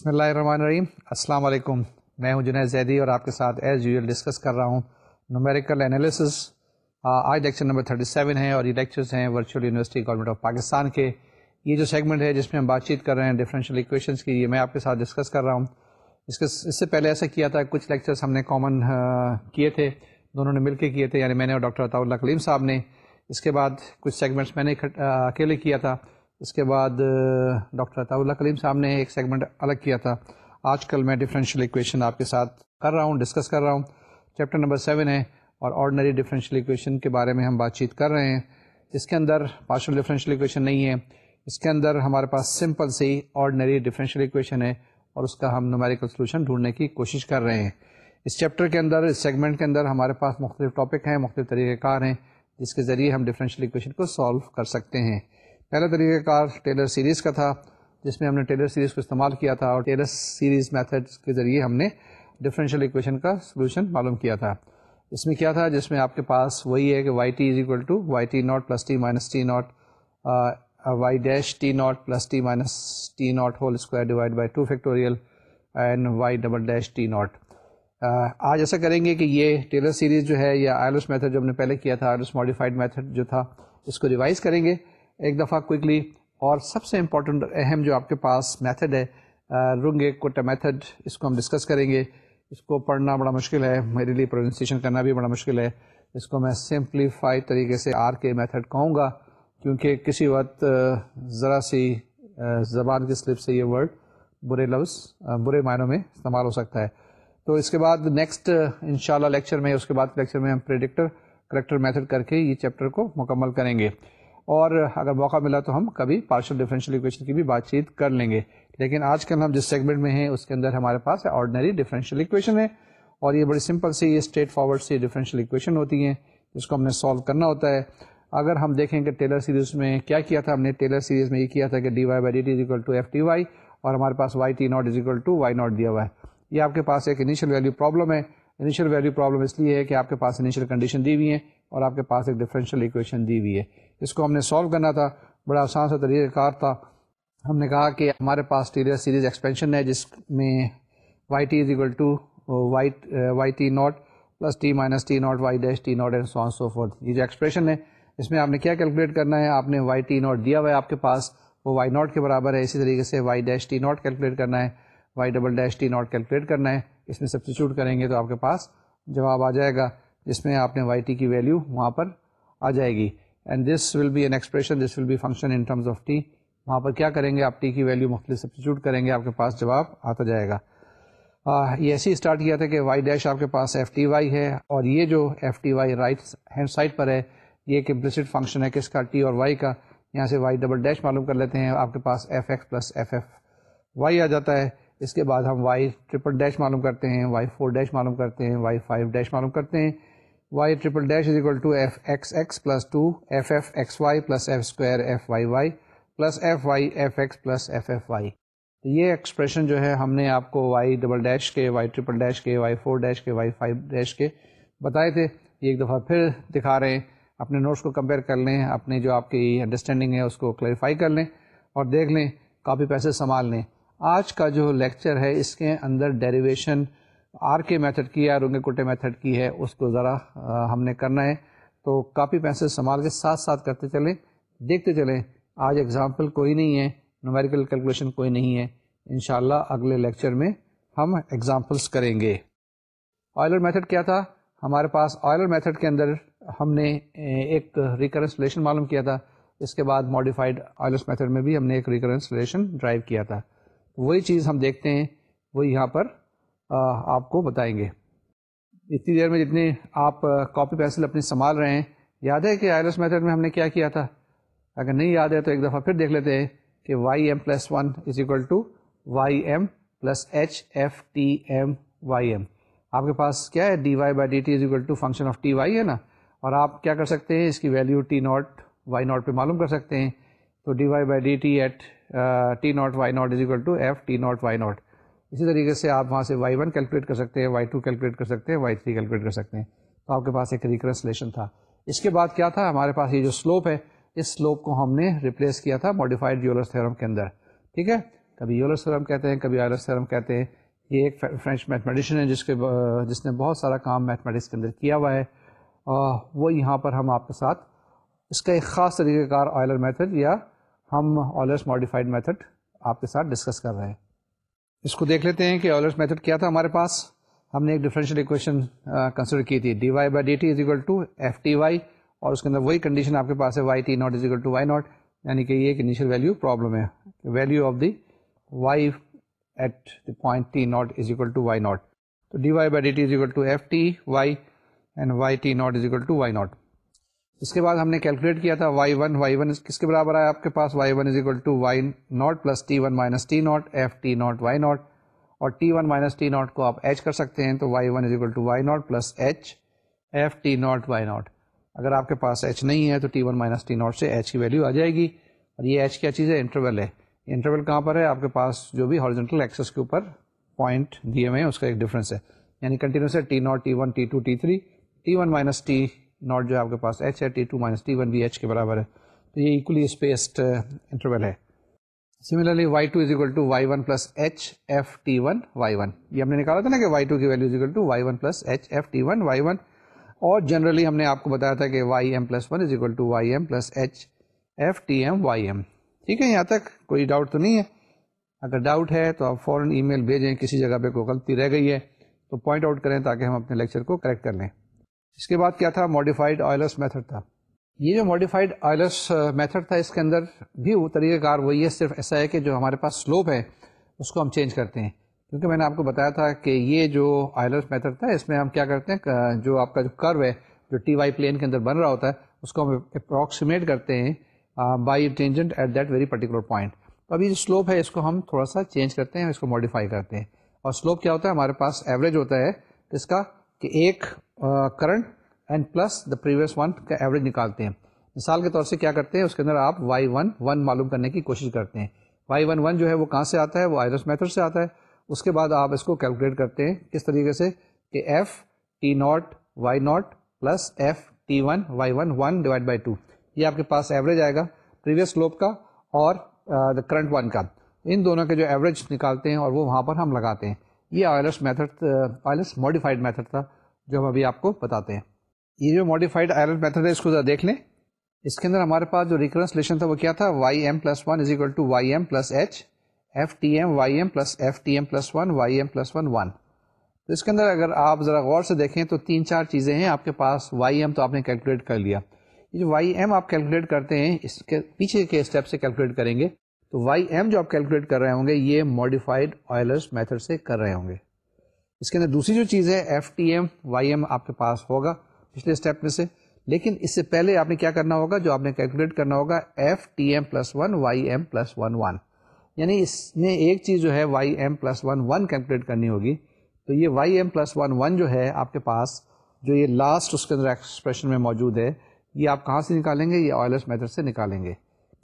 بسم اللہ الرحمن الرحیم۔ السلام علیکم۔ میں ہوں جنید زیدی اور آپ کے ساتھ ایز یوزل ڈسکس کر رہا ہوں نومیریکل انالیسس آج لیکچر نمبر 37 ہیں اور یہ لیکچرز ہیں virtual university government of Pakistan کے۔ یہ جو سیگمنٹ ہے جس میں ہم بات چیت کر رہے ہیں ڈفرینشیل ایکویشنس کی، یہ میں آپ کے ساتھ ڈسکس کر رہا ہوں۔ اس کے، اس سے پہلے ایسا کیا تھا، کچھ لیکچرس ہم نے کامن کیے تھے، دونوں نے مل کے کیے تھے۔ یعنی میں نے اور ڈاکٹر عطاء اللہ کلیم صاحب نے۔ اس کے بعد کچھ سیگمنٹس میں نے اکیلے کیا تھا۔ اس کے بعد ڈاکٹر عطاء اللہ کلیم صاحب نے ایک سیگمنٹ الگ کیا تھا۔ آج کل میں ڈفرینشیل ایکویشن آپ کے ساتھ کر رہا ہوں ڈسکس کر رہا ہوں۔ چیپٹر نمبر سیون ہے اور آرڈنری ڈفرینشیل ایکویشن کے بارے میں ہم بات چیت کر رہے ہیں۔ جس کے اندر پارشل ڈفرینشیل ایکویشن نہیں ہے۔ اس کے اندر ہمارے پاس سمپل سی آرڈنری ڈفرینشیل ایکویشن ہے اور اس کا ہم نومیریکل سولوشن ڈھونڈنے کی کوشش کر رہے ہیں۔ اس چیپٹر کے اندر، اس سیگمنٹ کے اندر ہمارے پاس مختلف ٹاپک ہیں، مختلف طریقہ کار ہیں، جس کے ذریعے ہم ڈفرینشیل ایکویشن کو سالو کر سکتے ہیں۔ پہلا طریقہ کار ٹیلر سیریز کا تھا، جس میں ہم نے ٹیلر سیریز کو استعمال کیا تھا اور ٹیلر سیریز میتھڈ کے ذریعے ہم نے ڈفرینشیل ایکویشن کا سولوشن معلوم کیا تھا۔ اس میں کیا تھا؟ جس میں آپ کے پاس وہی ہے کہ Y T is equal to Y T not plus T minus T not Y dash T not plus T minus T not whole square divide by two factorial and Y double dash T not. آج ایسا کریں گے کہ یہ Taylor series جو ہے یا Euler's method جو ہم نے پہلے کیا تھا آئلس ماڈیفائڈ میتھڈ جو تھا، اس کو ریوائز کریں گے۔ ایک دفعہ کوئکلی اور سب سے امپورٹنٹ اہم جو آپ کے پاس میتھڈ ہے رنگ کوٹا میتھڈ اس کو ہم ڈسکس کریں گے۔ اس کو پڑھنا بڑا مشکل ہے، میرے لیے پروننسیشن کرنا بھی بڑا مشکل ہے۔ اس کو میں سمپلیفائی طریقے سے آر کے میتھڈ کہوں گا، کیونکہ کسی وقت ذرا سی زبان کی سلپ سے یہ ورڈ برے لفظ برے معنوں میں استعمال ہو سکتا ہے۔ تو اس کے بعد نیکسٹ انشاءاللہ لیکچر میں، اس کے بعد لیکچر میں ہم پریڈکٹر کریکٹر میتھڈ کر کے یہ چیپٹر کو مکمل کریں گے۔ اور اگر موقع ملا تو ہم کبھی پارشل ڈفرینشیل ایکویشن کی بھی بات چیت کر لیں گے۔ لیکن آج کل ہم جس سیگمنٹ میں ہیں، اس کے اندر ہمارے پاس آرڈنری ڈفرینشیل ایکویشن ہے اور یہ بڑی سمپل سی، یہ اسٹریٹ فارورڈ سی ڈفرینشیل ایکویشن ہوتی ہیں، جس کو ہم نے سالو کرنا ہوتا ہے۔ اگر ہم دیکھیں کہ ٹیلر سیریز میں کیا کیا تھا، ہم نے ٹیلر سیریز میں یہ کیا تھا کہ d y by d t equal to f t y اور ہمارے پاس y t naught is equal to y naught دیا ہوا ہے۔ یہ آپ کے پاس ایک انیشیل ویلیو پرابلم ہے۔ انیشیل ویلیو پرابلم اس لیے ہے کہ آپ کے پاس انیشیل کنڈیشن دی ہوئی ہیں اور آپ کے پاس ایک ڈفرینشیل ایکویشن دی ہوئی ہے۔ اس کو ہم نے سالو کرنا تھا، بڑا آسان سا طریقہ کار تھا۔ ہم نے کہا کہ ہمارے پاس ٹیلر سیریز ایکسپینشن ہے، جس میں Y T is equal to Y Y T not plus T minus T not Y dash T not and so so four یہ جو ایکسپریشن ہے، اس میں آپ نے کیا کیلکولیٹ کرنا ہے؟ آپ نے وائی ٹی ناٹ دیا ہوا ہے آپ کے پاس، وہ وائی ناٹ کے برابر ہے۔ اسی طریقے سے Y dash T not calculate کرنا ہے Y double dash T not calculate کرنا ہے۔ اس میں سبسٹیچیوٹ کریں گے تو آپ کے پاس جواب آ جائے گا، جس میں آپ نے وائی ٹی کی ویلیو وہاں پر آ جائے گی۔ And this will be an expression this will be function in terms of T وہاں پر کیا کریں گے آپ ٹی کی ویلیو مختلف سبسٹیچیوٹ کریں گے، آپ کے پاس جواب آتا جائے گا۔ یہ ایسے ہی اسٹارٹ کیا تھا کہ وائی ڈیش آپ کے پاس ایف ٹی وائی ہے اور یہ جو F T Y right hand side پر ہے، یہ ایک امپلسڈ فنکشن ہے کس کا ٹی اور وائی کا۔ یہاں سے وائی ڈبل ڈیش معلوم کر لیتے ہیں، آپ کے پاس F X plus F F Y آ جاتا ہے۔ اس کے بعد ہم وائی ٹریپل ڈیش معلوم کرتے ہیں وائی فور ڈیش معلوم کرتے ہیں وائی فائیو ڈیش معلوم کرتے ہیں۔ Y triple dash is equal to F X X plus two F F X Y plus F square F Y Y plus F Y F X plus F F Y تو یہ expression جو ہے ہم نے آپ کو Y double dash کے Y triple dash کے وائی فور ڈیش کے وائی فائیو ڈیش کے بتائے تھے۔ یہ ایک دفعہ پھر دکھا رہے ہیں۔ اپنے نوٹس کو کمپیئر کر لیں، اپنے جو آپ کی انڈرسٹینڈنگ ہے اس کو کلیریفائی کر لیں اور دیکھ لیں کافی پیسے سنبھال لیں۔ آج کا جو لیکچر ہے، اس کے اندر ڈیریویشن آر کے میتھڈ کی ہے رنگے کوٹے میتھڈ کی ہے اس کو ذرا ہم نے کرنا ہے تو کاپی پینسل سنبھال کے ساتھ ساتھ کرتے چلیں دیکھتے چلیں آج ایگزامپل کوئی نہیں ہے نومیریکل کیلکولیشن کوئی نہیں ہے انشاءاللہ اگلے لیکچر میں ہم ایگزامپلس کریں گے آئلر میتھڈ کیا تھا ہمارے پاس آئلر میتھڈ کے اندر ہم نے ایک ریکرنس ریلیشن معلوم کیا تھا اس کے بعد ماڈیفائڈ آئلرس میتھڈ میں بھی ہم نے ایک ریکرنس ریلیشن ڈرائیو کیا تھا وہی چیز ہم دیکھتے ہیں وہ یہاں پر آپ کو بتائیں گے۔ اتنی دیر میں جتنی آپ کاپی پینسل اپنی سنبھال رہے ہیں، یاد ہے کہ آئلس میتھڈ میں ہم نے کیا کیا تھا؟ اگر نہیں یاد ہے تو ایک دفعہ پھر دیکھ لیتے ہیں کہ Y M plus one is equal to Y M plus H F T M Y M آپ کے پاس کیا ہے؟ D Y by D T is equal to function of T Y ہے نا؟ اور آپ کیا کر سکتے ہیں؟ اس کی value T not Y not پہ معلوم کر سکتے ہیں۔ تو D Y by D T at T not Y not is equal to F T not Y not اسی طریقے سے آپ وہاں سے وائی ون کیلکولیٹ کر سکتے ہیں وائی ٹو کیلکولیٹ کر سکتے ہیں وائی تھری کیلکولیٹ کر سکتے ہیں۔ تو آپ کے پاس ایک ریکرنسلیشن تھا۔ اس کے بعد کیا تھا؟ ہمارے پاس یہ جو سلوپ ہے، اس سلوپ کو ہم نے ریپلیس کیا تھا ماڈیفائڈ جیولر تھیورم کے اندر۔ ٹھیک ہے؟ کبھی یولر سرم کہتے ہیں، کبھی آئلر سرم کہتے ہیں۔ یہ ایک فرینچ میتھمیٹیشین ہے، جس کے جس نے بہت سارا کام میتھمیٹکس کے اندر کیا ہوا ہے۔ وہ یہاں پر ہم آپ کے ساتھ اس کا ایک خاص طریقہ کار آئلر میتھڈ یا ہم آئلرس ماڈیفائڈ میتھڈ آپ کے ساتھ ڈسکس کر رہے ہیں۔ اس کو دیکھ لیتے ہیں کہ آئلرس میتھڈ کیا تھا ہمارے پاس۔ ہم نے ایک ڈفرینشیل اکویشن کنسیڈر کی تھی۔ D Y by D T is equal to F T Y اور اس کے اندر وہی کنڈیشن آپ کے پاس ہے Y T not is equal to Y not یعنی کہ یہ ایک انیشیل ویلیو پرابلم ہے۔ Value of the Y at the point T not is equal to Y not تو D Y by D T is equal to F T Y and Y T not is equal to Y not اس کے بعد ہم نے calculate کیا تھا Y one Y one کس کے برابر ہے آپ کے پاس? Y one is equal to Y not plus T one minus T not F T not Y not اور T one minus T not کو آپ ایچ کر سکتے ہیں تو Y one is equal to Y not plus H F T not Y not اگر آپ کے پاس ایچ نہیں ہے تو T one minus T not سے ایچ کی ویلیو آ جائے گی اور یہ ایچ کیا چیز ہے؟ انٹرول ہے۔ انٹرول کہاں پر ہے؟ آپ کے پاس جو بھی ہارجنٹل ایکسس کے اوپر پوائنٹ دیے ہوئے ہیں، اس کا ایک ڈفرینس ہے۔ یعنی کنٹینیوس ہے T not T one T two T three T one minus T not جو ہے آپ کے پاس ایچ ہے T two minus T one بھی ایچ کے برابر ہے تو یہ اکولی اسپیسڈ انٹرول ہے similarly Y two is equal to Y one plus H F T one Y one یہ ہم نے نکالا تھا نا کہ وائی ٹو کی value is equal to Y one plus H F T one Y one اور جنرلی ہم نے آپ کو بتایا تھا کہ Y M plus one is equal to Y M plus H F T M Y M ٹھیک ہے یہاں تک کوئی ڈاؤٹ تو نہیں ہے اگر ڈاؤٹ ہے تو آپ فوراً ای میل بھیجیں کسی جگہ پہ کوئی غلطی رہ گئی ہے تو پوائنٹ آؤٹ کریں تاکہ ہم اپنے لیکچر کو کریکٹ کر لیں اس کے بعد کیا تھا؟ ماڈیفائڈ آئلس میتھڈ تھا۔ یہ جو ماڈیفائڈ آئلس میتھڈ تھا، اس کے اندر بھی وہ طریقہ کار وہ یہ صرف ایسا ہے کہ جو ہمارے پاس سلوپ ہے، اس کو ہم چینج کرتے ہیں۔ کیونکہ میں نے آپ کو بتایا تھا کہ یہ جو آئلس میتھڈ تھا، اس میں ہم کیا کرتے ہیں؟ جو آپ کا جو کرو ہے، جو ٹی وائی پلین کے اندر بن رہا ہوتا ہے، اس کو ہم اپروکسیمیٹ کرتے ہیں by tangent at that very particular point تو ابھی جو سلوپ ہے، اس کو ہم تھوڑا سا چینج کرتے ہیں، اس کو ماڈیفائی کرتے ہیں۔ اور سلوپ کیا ہوتا ہے؟ ہمارے پاس ایوریج ہوتا ہے اس کا؟ کہ ایک current and plus the previous one کا ایوریج نکالتے ہیں۔ مثال کے طور سے کیا کرتے ہیں؟ اس کے اندر آپ وائی ون ون معلوم کرنے کی کوشش کرتے ہیں۔ وائی ون ون جو ہے وہ کہاں سے آتا ہے؟ وہ آئرس میتھڈ سے آتا ہے۔ اس کے بعد آپ اس کو کیلکولیٹ کرتے ہیں کس طریقے سے؟ کہ F T not Y not plus F T one Y one one divide by two یہ آپ کے پاس ایوریج آئے گا پریویس لوپ کا اور دا کرنٹ ون کا۔ ان دونوں کے جو ایوریج نکالتے ہیں اور وہ وہاں پر ہم لگاتے ہیں۔ یہ Euler's method, Euler's modified method تھا جو ہم ابھی آپ کو بتاتے ہیں۔ یہ جو ماڈیفائڈ آئلس میتھڈ ہے، اس کو ذرا دیکھ لیں۔ اس کے اندر ہمارے پاس جو ریکرنس ریلیشن تھا، وہ کیا تھا؟ Y M plus one is equal to Y M plus H, F T M Y M plus F T M plus one Y M plus one one. تو اس کے اندر اگر آپ ذرا غور سے دیکھیں تو تین چار چیزیں ہیں آپ کے پاس۔ وائی ایم تو آپ نے کیلکولیٹ کر لیا۔ یہ جو وائی ایم آپ کیلکولیٹ کرتے ہیں، اس کے پیچھے کے اسٹیپ سے کیلکولیٹ کریں گے۔ تو وائی ایم جو آپ کیلکولیٹ کر رہے ہوں گے، یہ ماڈیفائڈ آئلرس میتھڈ سے کر رہے ہوں گے۔ اس کے اندر دوسری جو چیز ہے F T M Y M آپ کے پاس ہوگا پچھلے اسٹیپ میں سے۔ لیکن اس سے پہلے آپ نے کیا کرنا ہوگا؟ جو آپ نے کیلکولیٹ کرنا ہوگا F T M plus one Y M plus one one یعنی اس میں ایک چیز جو ہے، Y M plus one one calculate کرنی ہوگی۔ تو یہ Y M plus one one جو ہے آپ کے پاس، جو یہ لاسٹ اس کے اندر ایکسپریشن میں موجود ہے، یہ آپ کہاں سے نکالیں گے؟ یہ آئلرس میتھڈ سے نکالیں گے۔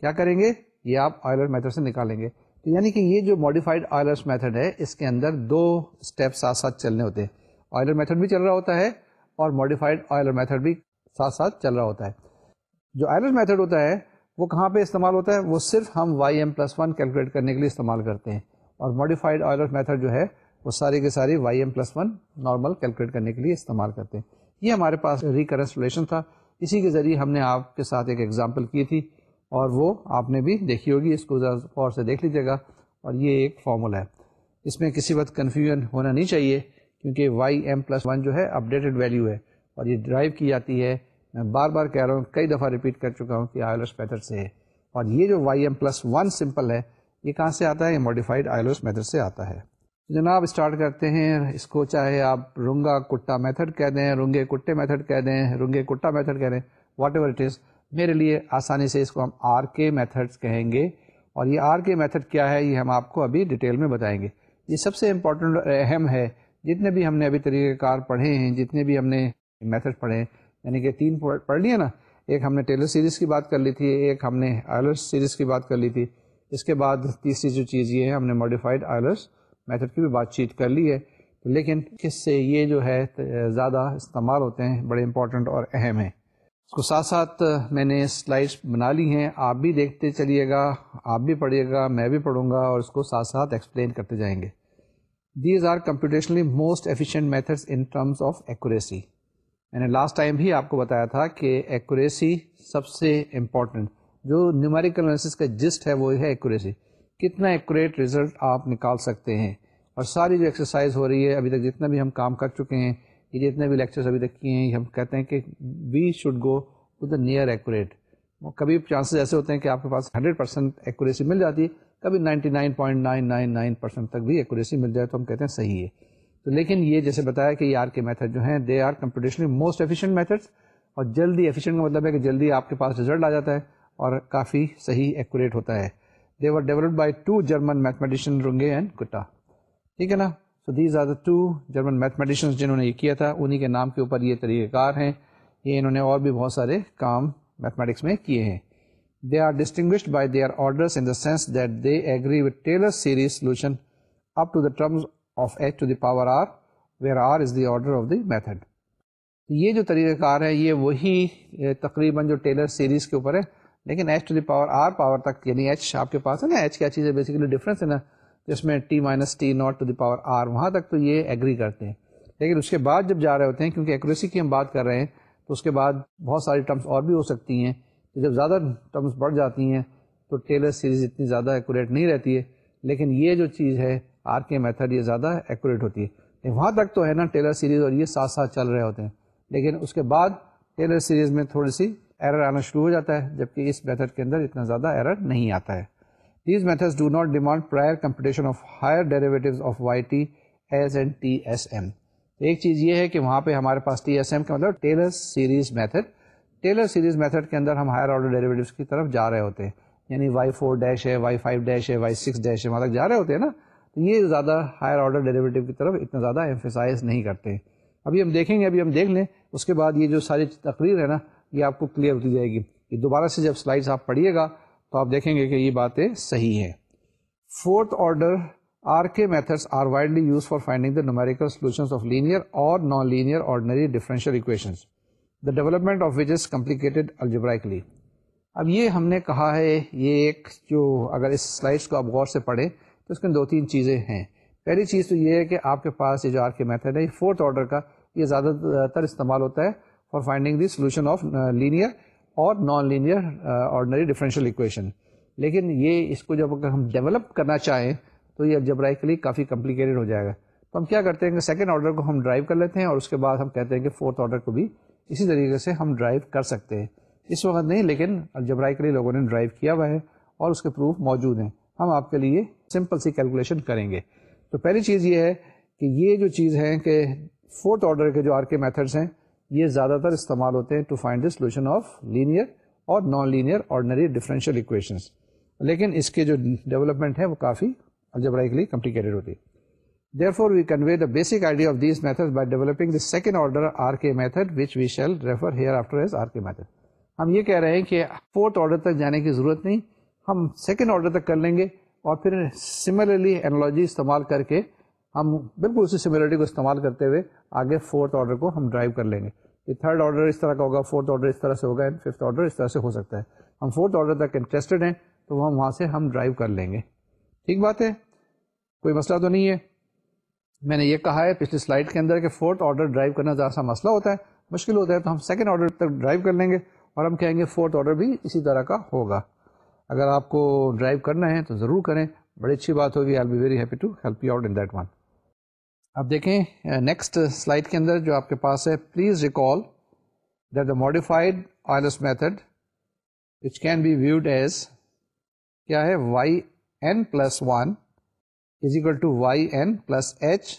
کیا کریں گے؟ یہ آپ آئلر میتھڈ سے نکالیں گے۔ تو یعنی کہ یہ جو ماڈیفائڈ آئلرس میتھڈ ہے، اس کے اندر دو اسٹیپ ساتھ ساتھ چلنے ہوتے ہیں۔ آئلر میتھڈ بھی چل رہا ہوتا ہے اور ماڈیفائڈ آئلر میتھڈ بھی ساتھ ساتھ چل رہا ہوتا ہے۔ جو آئلر میتھڈ ہوتا ہے، وہ کہاں پہ استعمال ہوتا ہے؟ وہ صرف ہم Y M plus one calculate کرنے کے لیے استعمال کرتے ہیں۔ اور ماڈیفائڈ آئلر میتھڈ جو ہے، وہ ساری کے ساری Y M plus one normal calculate کرنے کے لیے استعمال کرتے ہیں۔ یہ ہمارے پاس ریکرنسولیشن تھا۔ اسی کے ذریعے ہم نے آپ کے ساتھ ایک ایگزامپل کی تھی۔ اور وہ آپ نے بھی دیکھی ہوگی، اس کو غور سے دیکھ لیجیے گا۔ اور یہ ایک فارمولا ہے۔ اس میں کسی وقت کنفیوژن ہونا نہیں چاہیے، کیونکہ وائی ایم پلس ون جو ہے اپڈیٹڈ ویلیو ہے۔ اور یہ ڈرائیو کی جاتی ہے۔ میں بار بار کہہ رہا ہوں، کئی دفعہ ریپیٹ کر چکا ہوں کہ آئلس میتھڈ سے۔ ہے اور یہ جو Y M plus one simple ہے، یہ کہاں سے آتا ہے؟ یہ ماڈیفائڈ آئلس میتھڈ سے آتا ہے۔ جناب اسٹارٹ کرتے ہیں۔ اس کو چاہے آپ رنگا کٹا میتھڈ کہہ دیں، رنگے کٹے میتھڈ کہہ دیں، رنگے کٹا میتھڈ کہہ دیں واٹ ایور اٹ از میرے لیے آسانی سے اس کو ہم آر کے میتھڈس کہیں گے۔ اور یہ آر کے میتھڈ کیا ہے، یہ ہم آپ کو ابھی ڈیٹیل میں بتائیں گے۔ یہ سب سے امپورٹنٹ اہم ہے، جتنے بھی ہم نے ابھی طریقہ کار پڑھے ہیں، جتنے بھی ہم نے میتھڈ پڑھے ہیں یعنی کہ تین پڑھ لیے نا۔ ایک ہم نے ٹیلر سیریز کی بات کر لی تھی، ایک ہم نے آئلرس سیریز کی بات کر لی تھی۔ اس کے بعد تیسری جو چیز یہ ہے، ہم نے ماڈیفائڈ آئلرس میتھڈ کی بھی بات چیت کر لی ہے۔ لیکن کس سے یہ جو ہے، زیادہ استعمال ہوتے ہیں، بڑے امپورٹنٹ اور اہم ہیں۔ اس کو ساتھ ساتھ میں نے سلائڈس بنا لی ہیں۔ آپ بھی دیکھتے چلیے گا، آپ بھی پڑھیے گا، میں بھی پڑھوں گا اور اس کو ساتھ ساتھ ایکسپلین کرتے جائیں گے۔ These are computationally most efficient methods in terms of accuracy میں نے لاسٹ ٹائم بھی آپ کو بتایا تھا کہ ایکوریسی سب سے امپورٹنٹ جو نیومیریکل انالیسس کا جسٹ ہے، وہ ہے ایکوریسی کتنا ایکوریٹ رزلٹ آپ نکال سکتے ہیں۔ اور ساری جو ایکسرسائز ہو رہی ہے، ابھی تک جتنا بھی ہم کام کر چکے ہیں یہ جتنے بھی لیکچرز ابھی تک کیے ہیں ہم کہتے ہیں کہ we should go to the near accurate کبھی چانسز ایسے ہوتے ہیں کہ آپ کے پاس ہنڈریڈ پرسینٹ ایکوریسی مل جاتی ہے، کبھی ninety nine point nine nine nine percent تک بھی ایکوریسی مل جائے تو ہم کہتے ہیں صحیح ہے۔ تو لیکن یہ جیسے بتایا کہ یہ آر کے میتھڈ جو ہیں they are computationally most efficient methods اور جلدی ایفیشینٹ کا مطلب ہے کہ جلدی آپ کے پاس رزلٹ آ جاتا ہے اور کافی صحیح ایکوریٹ ہوتا ہے۔ They were developed by two German mathematician Runge and Kutta ٹھیک ہے نا؟ So these are the two German mathematicians جنہوں نے یہ کیا تھا انہیں کے نام کے اوپر یہ طریقہ کار ہیں۔ یہ انہوں نے اور بھی بہت سارے کام میتھمیٹکس میں کیے ہیں۔ They are distinguished by their orders in the sense that they agree with Taylor series solution up to the terms of H to the power R where R is the order of the method یہ جو طریقہ کار ہے، یہ وہی تقریباً جو Taylor series کے اوپر ہے۔ لیکن H to the power R power تک یعنی ایچ آپ کے پاس ہے نا ایچ کیا چیز ہے؟ بیسیکلی ڈفرینس ہے نا۔ جس میں T minus T naught to the power R وہاں تک تو یہ ایگری کرتے ہیں۔ لیکن اس کے بعد جب جا رہے ہوتے ہیں کیونکہ ایکوریسی کی ہم بات کر رہے ہیں، تو اس کے بعد بہت ساری ٹرمس اور بھی ہو سکتی ہیں۔ تو جب زیادہ ٹرمس بڑھ جاتی ہیں، تو ٹیلر سیریز اتنی زیادہ ایکوریٹ نہیں رہتی ہے۔ لیکن یہ جو چیز ہے آر کے میتھڈ یہ زیادہ ایکوریٹ ہوتی ہے۔ وہاں تک تو ہے نا ٹیلر سیریز اور یہ ساتھ ساتھ چل رہے ہوتے ہیں۔ لیکن اس کے بعد ٹیلر سیریز میں تھوڑی سی ایرر آنا شروع ہو جاتا ہے، جبکہ اس میتھڈ کے اندر اتنا زیادہ ایرر نہیں آتا ہے۔ These method do not demand prior computation of higher derivatives of Y T as and T S M ایک چیز یہ ہے کہ وہاں پہ ہمارے پاس ٹی ایس ایم کا مطلب Taylor series method Taylor series method کے اندر ہم ہائر آرڈر ڈیریویٹیوز کی طرف جا رہے ہوتے ہیں یعنی وائی فور ڈیش ہے وائی فائیو ڈیش ہے وائی سکس ڈیش ہے وہاں تک جا رہے ہوتے ہیں نا تو یہ زیادہ ہائر آرڈر ڈیریویٹیو کی طرف اتنا زیادہ ایمفیسائز نہیں کرتے ابھی ہم دیکھیں گے ابھی ہم دیکھ لیں اس کے بعد یہ جو ساری تقریر ہے نا یہ آپ کو کلیئر ہوتی جائے گی دوبارہ سے جب سلائڈس آپ پڑھیے گا تو آپ دیکھیں گے کہ یہ باتیں صحیح ہیں۔ Fourth order R K methods are widely used for finding the numerical solution of linear اور non linear ordinary differential equations the development of which is complicated algebraically اب یہ ہم نے کہا ہے، یہ ایک جو اگر اس سلائڈس کو آپ غور سے پڑھیں تو اس میں دو تین چیزیں ہیں۔ پہلی چیز تو یہ ہے کہ آپ کے پاس یہ جو آر کے میتھڈ ہے، یہ فورتھ آرڈر کا یہ زیادہ تر استعمال ہوتا ہے for finding the solution of linear اور non linear ordinary differential equation لیکن یہ اس کو جب اگر ہم ڈیولپ کرنا چاہیں تو یہ الجبرائکلی کافی کمپلیکیٹڈ ہو جائے گا۔ تو ہم کیا کرتے ہیں کہ سیکنڈ آرڈر کو ہم ڈرائیو کر لیتے ہیں اور اس کے بعد ہم کہتے ہیں کہ فورتھ آرڈر کو بھی اسی طریقے سے ہم ڈرائیو کر سکتے ہیں۔ اس وقت نہیں، لیکن الجبرائکلی لوگوں نے ڈرائیو کیا ہوا ہے اور اس کے پروف موجود ہیں۔ ہم آپ کے لیے سمپل سی کیلکولیشن کریں گے۔ تو پہلی چیز یہ ہے کہ یہ جو چیز ہے کہ فورتھ آرڈر کے جو آر کے میتھڈس ہیں یہ زیادہ تر استعمال ہوتے ہیں to find the solution of linear اور non linear ordinary differential equations لیکن اس کے جو ڈیولپمنٹ ہے وہ کافی الجبرائکلی کمپلیکیٹڈ ہوتی ہے therefore we convey the basic idea of these method by developing the second order R K method which we shall refer hereafter as R K method ہم یہ کہہ رہے ہیں کہ فورتھ آرڈر تک جانے کی ضرورت نہیں، ہم سیکنڈ آرڈر تک کر لیں گے اور پھر سملرلی اینالوجی استعمال کر کے ہم بالکل اسی سملرٹی کو استعمال کرتے ہوئے آگے فورتھ آرڈر کو ہم ڈرائیو کر لیں گے۔ یہ تھرڈ آرڈر اس طرح کا ہوگا فورتھ آرڈر اس طرح سے ہوگا اینڈ ففتھ آرڈر اس طرح سے ہو سکتا ہے۔ ہم فورتھ آرڈر تک انٹرسٹڈ ہیں، تو ہم وہاں سے ہم ڈرائیو کر لیں گے۔ ٹھیک بات ہے؟ کوئی مسئلہ تو نہیں ہے۔ میں نے یہ کہا ہے پچھلی سلائڈ کے اندر کہ فورتھ آرڈر ڈرائیو کرنا ذرا سا مسئلہ ہوتا ہے۔ مشکل ہوتا ہے تو ہم سیکنڈ آرڈر تک ڈرائیو کر لیں گے۔ اور ہم کہیں گے فورتھ آرڈر بھی اسی طرح کا ہوگا۔ اگر آپ کو ڈرائیو کرنا ہے تو ضرور کریں۔ بڑی اچھی بات ہوگی۔ I be very happy to help you out in that one اب دیکھیں نیکسٹ سلائڈ کے اندر جو آپ کے پاس ہے please recall that the modified Euler's method which can be viewed as کیا ہے؟ Y N plus one is equal to Y N plus H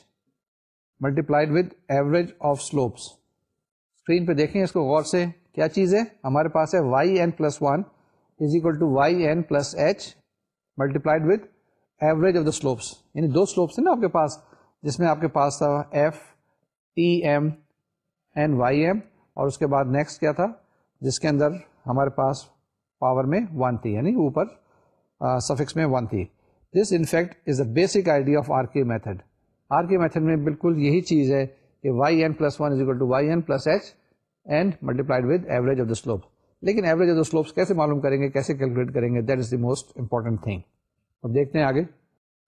multiplied with average of slopes screen پہ دیکھیں اس کو غور سے، کیا چیز ہے؟ ہمارے پاس ہے Y N plus one is equal to Y N plus H multiplied with average of the slopes یعنی دو سلوپس ہیں نا آپ کے پاس۔ جس میں آپ کے پاس تھا f t m n y m اور اس کے بعد نیکسٹ کیا تھا؟ جس کے اندر ہمارے پاس پاور میں ون تھی یعنی اوپر سفکس میں ون تھی۔ This in fact is a basic idea of R K method R K method میں بالکل یہی چیز ہے کہ y n plus one is equal to y n plus h and multiplied with average of the slope لیکن average of the slopes کیسے معلوم کریں گے؟ کیسے کیلکولیٹ کریں گے؟ That is the most important thing اب دیکھتے ہیں آگے۔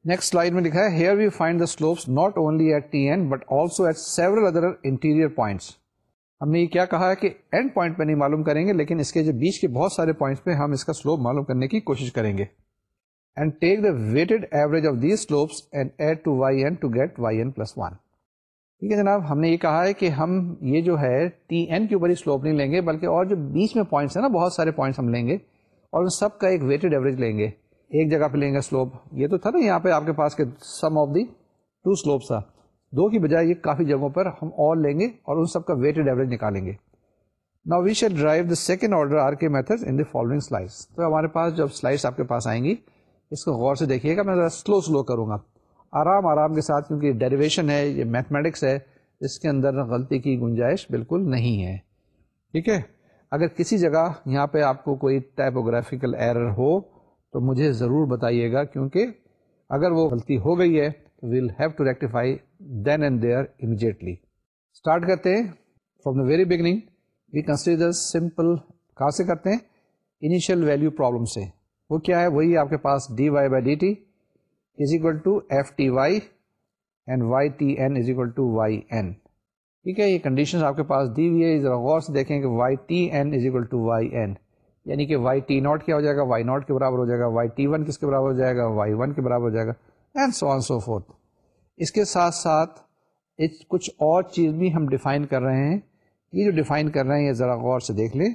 نیکسٹ سلائڈ میں لکھا ہے here we find the slopes not only at T N but also at several other interior points ہم نے یہ کیا کہا ہے کہ اینڈ پوائنٹ پہ نہیں معلوم کریں گے، لیکن اس کے جو بیچ کے بہت سارے پوائنٹس پہ ہم اس کا سلوپ معلوم کرنے کی کوشش کریں گے۔ And take the weighted average of these slopes and add to Y N to get Y N plus one ٹھیک ہے جناب، ہم نے یہ کہا ہے کہ ہم یہ جو ہے ٹی این کے اوپر ہی سلوپ نہیں لیں گے، بلکہ اور جو بیچ میں پوائنٹس ہیں نا، بہت سارے پوائنٹس ہم لیں گے اور ان سب کا ایک ویٹڈ ایوریج لیں گے۔ ایک جگہ پہ لیں گے سلوپ یہ تو تھا نا یہاں پہ آپ کے پاس کے sum of the two slopes تھا۔ دو کی بجائے یہ کافی جگہوں پر ہم اور لیں گے اور ان سب کا ویٹڈ ایوریج نکالیں گے۔ نا we shall derive the second order R K method in the following slides تو ہمارے پاس جب سلائڈس آپ کے پاس آئیں گی، اس کو غور سے دیکھیے گا، میں ذرا سلو سلو کروں گا۔ آرام آرام کے ساتھ، کیونکہ ڈیریویشن ہے، یہ میتھمیٹکس ہے، اس کے اندر غلطی کی گنجائش بالکل نہیں ہے۔ ٹھیک ہے؟ اگر کسی جگہ یہاں پہ آپ کو کوئی ٹائپوگرافیکل ایرر ہو تو مجھے ضرور بتائیے گا کیونکہ اگر وہ غلطی ہو گئی ہے تو we'll have to rectify then and there immediately start کرتے ہیں from the very beginning we consider simple کہاں سے کرتے ہیں؟ انیشیل ویلیو پرابلم سے۔ وہ کیا ہے؟ وہی آپ کے پاس D Y by D T is equal to F T Y and Y T N is equal to Y N ٹھیک ہے، یہ کنڈیشن آپ کے پاس دی ہوئی ہے ذرا غور سے دیکھیں کہ Y T N is equal to Y N یعنی کہ وائی ٹی ناٹ کیا ہو جائے گا وائی ناٹ کے برابر ہو جائے گا وائی ٹی ون کس کے برابر ہو جائے گا وائی ون کے برابر ہو جائے گا and so on so forth اس کے ساتھ ساتھ کچھ اور چیز بھی ہم ڈیفائن کر رہے ہیں۔ یہ جو ڈیفائن کر رہے ہیں، یہ ذرا غور سے دیکھ لیں۔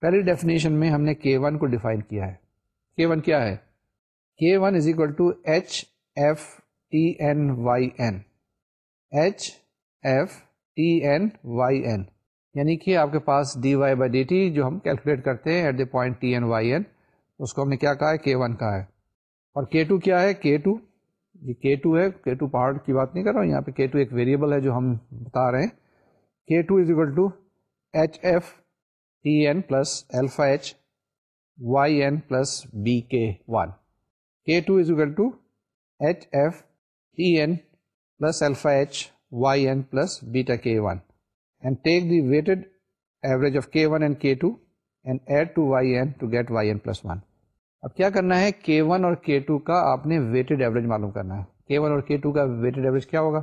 پہلی ڈیفینیشن میں ہم نے کے ون کو ڈیفائن کیا ہے۔ کے ون کیا ہے؟ K one is equal to H F T N Y N H F T N Y N یعنی کہ آپ کے پاس D Y by D T جو ہم کیلکولیٹ کرتے ہیں at the point T N Y N اس کو ہم نے کیا کہا ہے؟ کے ون کا ہے۔ اور کے ٹو کیا ہے؟ کے ٹو یہ کے ٹو ہے۔ کے ٹو پہاڑ کی بات نہیں کر رہا ہوں، یہاں پہ کے ٹو ایک ویریبل ہے جو ہم بتا رہے ہیں۔ K two is equal to H F T N plus alpha H Y N plus B K one K two is equal to H F T N plus alpha H Y N plus beta K one and take the weighted average of K one and K two and add to Y N to get Y N plus one اب کیا کرنا ہے؟ کے one اور کے to کا آپ نے ویٹڈ ایوریج معلوم کرنا ہے۔ کے ون اور کے ٹو کا ویٹڈ ایوریج کیا ہوگا؟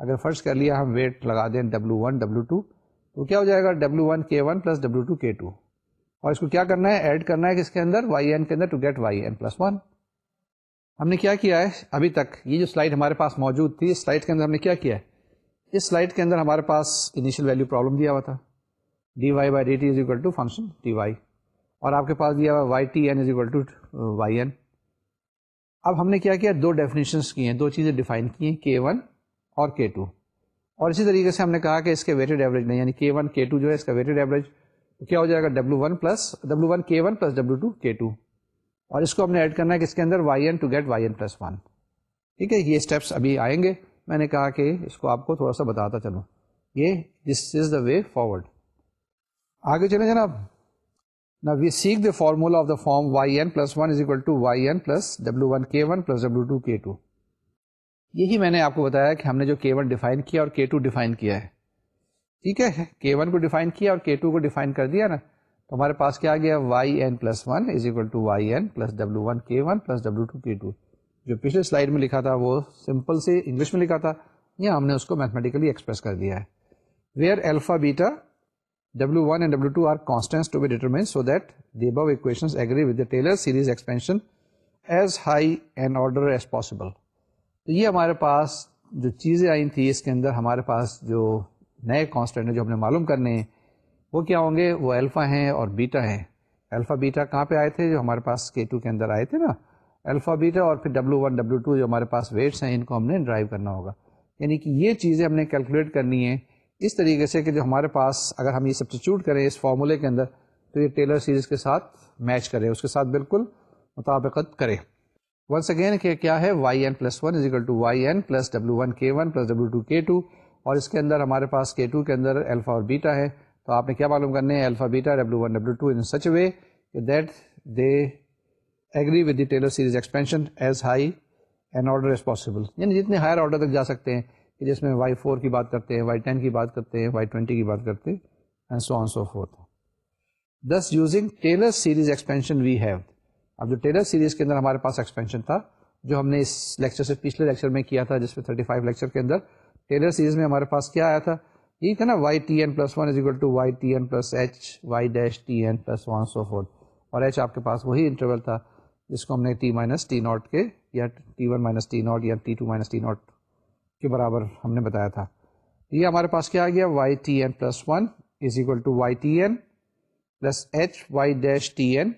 اگر فرض کر لیا ہم ویٹ لگا دیں ڈبلو ون ڈبلو ٹو تو کیا ہو جائے گا؟ W one K one plus W two K two اور اس کو کیا کرنا ہے؟ ایڈ کرنا ہے کس کے اندر؟ وائی این کے اندر to get Y N plus one ہم نے کیا کیا ہے؟ ابھی تک یہ جو سلائڈ ہمارے پاس موجود تھی، اس سلائڈ کے اندر ہم نے کیا کیا ہے؟ اس سلائڈ کے اندر ہمارے پاس انیشیل ویلو پرابلم دیا ہوا تھا. D Y by D T is equal to function D Y اور آپ کے پاس دیا ہوا Y T N is equal to Y N اب ہم نے کیا کیا؟ دو ڈیفینیشنس کی ہیں، دو چیزیں ڈیفائن کی ہیں کے ون اور کے ٹو اور اسی طریقے سے ہم نے کہا کہ اس کے ویٹڈ ایوریج نہیں یعنی کے ون کے ٹو جو ہے، اس کا ویٹڈ ایوریج کیا ہو جائے گا؟ W one plus W one K one plus W two K two اور اس کو ہم نے ایڈ کرنا ہے کس کے اندر Y N to get Y N plus one ٹھیک ہے، یہ اسٹیپس ابھی آئیں گے۔ میں نے کہا کہ اس کو آپ کو تھوڑا سا بتاتا چلوں۔ یہ دس از دا وے فارورڈ آگے چلیں جناب۔ نا we seek the formula of the form Y N plus one is equal to Y N plus W one K one plus W two K two یہی میں نے آپ کو بتایا کہ ہم نے جو کے ون ڈیفائن کیا اور کے ٹو ڈیفائن کیا ہے۔ ٹھیک ہے؟ کے ون کو ڈیفائن کیا اور کے ٹو کو ڈیفائن کر دیا نا۔ تو ہمارے پاس کیا گیا؟ Y N plus one is equal to Y N plus W one K one plus W two K two جو پچھلے سلائڈ میں لکھا تھا وہ سمپل سے انگلش میں لکھا تھا یا ہم نے اس کو میتھمیٹیکلی ایکسپریس کر دیا ہے۔ Where alpha beta W one and W two are constants to be determine so that the above equation agree with the Taylor series expansion as high and order as possible تو یہ ہمارے پاس جو چیزیں آئی تھیں، اس کے اندر ہمارے پاس جو نئے کانسٹینٹ ہیں، جو ہم نے معلوم کرنے ہیں وہ کیا ہوں گے؟ وہ الفا ہیں اور بیٹا ہیں۔ الفا بیٹا کہاں پہ آئے تھے؟ جو ہمارے پاس کے ٹو کے اندر آئے تھے نا۔ الفا بیٹا اور پھر ڈبلو ون ڈبلو ٹو جو ہمارے پاس ویٹس ہیں، ان کو ہم نے ڈرائیو کرنا ہوگا۔ یعنی کہ یہ چیزیں ہم نے کیلکولیٹ کرنی ہے اس طریقے سے کہ جو ہمارے پاس اگر ہم یہ سبسٹیچیوٹ کریں اس فارمولے کے اندر، تو یہ ٹیلر سیریز کے ساتھ میچ کرے، اس کے ساتھ بالکل مطابقت کرے۔ ونس اگین کہ کیا ہے؟ Y N plus one is equal to Y N plus W one K one plus W two K two اور اس کے اندر ہمارے پاس کے ٹو کے اندر الفا اور بیٹا ہے۔ تو آپ نے کیا معلوم کرنے ہیں؟ Alpha beta W one W two in such way that they agree with the Taylor series expansion as high and order as possible یعنی جتنے ہائر آرڈر تک جا سکتے ہیں، کہ جس میں وائی فور کی بات کرتے ہیں وائی ٹین کی بات کرتے ہیں وائی ٹوینٹی کی بات کرتے ہیں and so on so forth this using Taylor series expansion we have اب جو ٹیلر سیریز کے اندر ہمارے پاس ایکسپینشن تھا، جو ہم نے اس لیکچر سے پچھلے لیکچر میں کیا تھا، جس میں 35 لیکچر کے اندر ٹیلر سیریز میں ہمارے پاس کیا آیا تھا؟ یہ تھا نا Y T N plus one is equal to Y T N plus H Y dash T N plus one so forth اور ایچ آپ کے پاس وہی انٹرول تھا۔ جس کو ہم نے ٹی مائنس ٹی ناٹ کے یا T one minus T naught یا T two minus T naught کے برابر ہم نے بتایا تھا۔ یہ ہمارے پاس کیا آ گیا؟ Y T N plus one is equal to Y T N plus H Y dash T N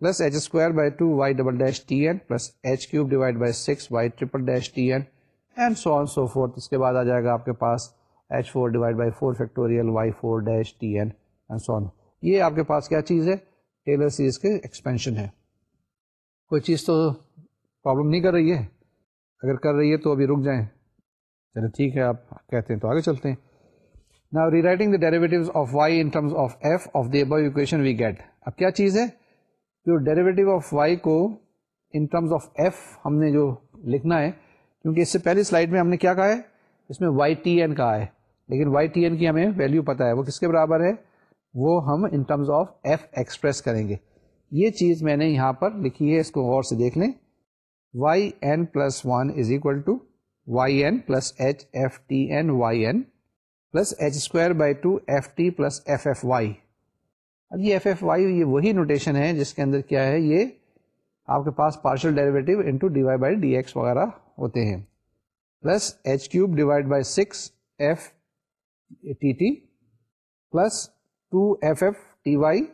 plus H square by two Y double dash T N plus H cube divide by six Y triple dash T N and so on so forth اس کے بعد آ جائے گا آپ کے پاس H four divide by four factorial Y four dash T N and so on یہ آپ کے پاس کیا چیز ہے؟ ٹیلر سیریز کے ایکسپینشن ہے۔ کوئی چیز تو پرابلم نہیں کر رہی ہے۔ اگر کر رہی ہے تو ابھی رک جائیں۔ چلو ٹھیک ہے، آپ کہتے ہیں تو آگے چلتے ہیں۔ نا rewriting the derivatives of Y in terms of F of the above equation we get اب کیا چیز ہے؟ جو ڈیریویٹو آف وائی کو ان ٹرمز آف ایف ہم نے جو لکھنا ہے، کیونکہ اس سے پہلی سلائڈ میں ہم نے کیا کہا ہے؟ اس میں وائی ٹی این کہا ہے۔ لیکن وائی ٹی این کی ہمیں ویلیو پتا ہے، وہ کس کے برابر ہے؟ وہ ہم in terms of F express کریں گے۔ یہ چیز میں نے یہاں پر لکھی ہے، اس کو غور سے دیکھ لیں۔ Y N plus one is equal to Y N plus H F T N Y N plus H square by two F T plus F F Y. اب یہ ایف ایف وائی یہ وہی نوٹیشن ہے جس کے اندر کیا ہے، یہ آپ کے پاس partial derivative into D Y by D X وغیرہ ہوتے ہیں۔ Plus H cube divide by six F T T plus two F F T Y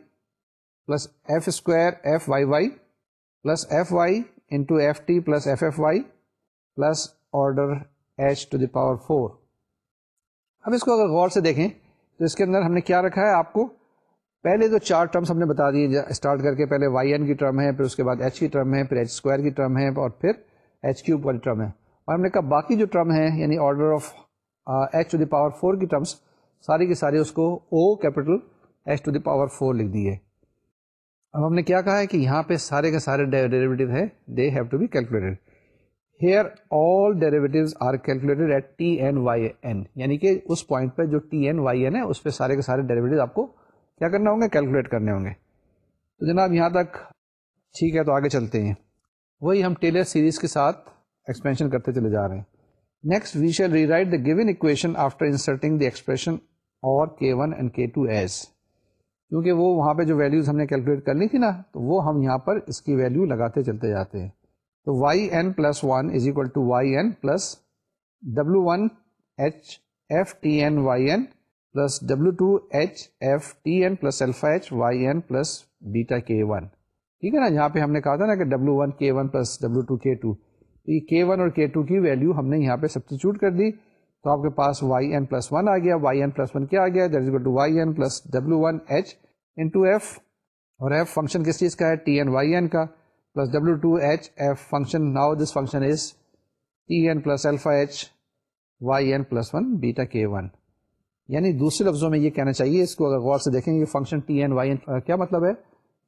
plus F square F Y Y plus F Y into F T plus F F Y plus order H to the power four اب اس کو اگر غور سے دیکھیں تو اس کے اندر ہم نے کیا رکھا ہے آپ کو؟ پہلے تو چار ٹرمس ہم نے بتا دیے اسٹارٹ کر کے پہلے وائی این کی ٹرم ہے، پھر اس کے بعد ایچ کی ٹرم ہے، پھر ایچ اسکوائر کی ٹرم ہے اور پھر ایچ کیوب والی ٹرم ہے۔ اور ہم نے کہا باقی جو ٹرم ہے یعنی order of H to the power four کی ٹرمس ساری کی ساری اس کو O capital H to the power four لکھ دی ہے۔ اب ہم نے کیا کہا ہے کہ یہاں پہ سارے کے سارے ڈیریویٹو ہیں they have to be calculated here all derivatives are calculated at T N Y N یعنی کہ اس پوائنٹ پہ جو ٹی این وائی این ہے، اس پہ سارے کے سارے ڈیریویٹیو آپ کو کیا کرنا ہوں گے؟ کیلکولیٹ کرنے ہوں گے۔ تو جناب یہاں تک ٹھیک ہے، تو آگے چلتے ہیں۔ وہی ہم ٹیلر سیریز کے ساتھ ایکسپینشن کرتے چلے جا رہے ہیں۔ Next we shall rewrite the given equation after inserting the expression اور K one and K two as کیونکہ وہ وہاں پہ جو ویلیوز ہم نے کیلکولیٹ کرنی تھی نا، تو وہ ہم یہاں پر اس کی ویلیو لگاتے چلتے جاتے ہیں۔ تو Y N plus one is equal to Y N plus W one H F T N Y N plus W two H F T N plus alpha H Y N plus beta K one ٹھیک ہے نا، یہاں پہ ہم نے کہا تھا نا کہ W one K one plus W two K two یہ کے ون اور کے ٹو کی ویلو ہم نے یہاں پہ سبسٹیچیوٹ کر دی۔ تو آپ کے پاس وائی این پلس ون آ گیا وائی این پلس ون کیا آ گیا؟ That is to Y N plus W one H into F اور ایف فنکشن کس چیز کا ہے؟ ٹی این وائی این کا۔ Plus W two H F function now this function is T N plus alpha H Y N plus one beta K one یعنی دوسرے لفظوں میں یہ کہنا چاہیے، اس کو اگر غور سے دیکھیں گے function T N Y N کیا مطلب ہے؟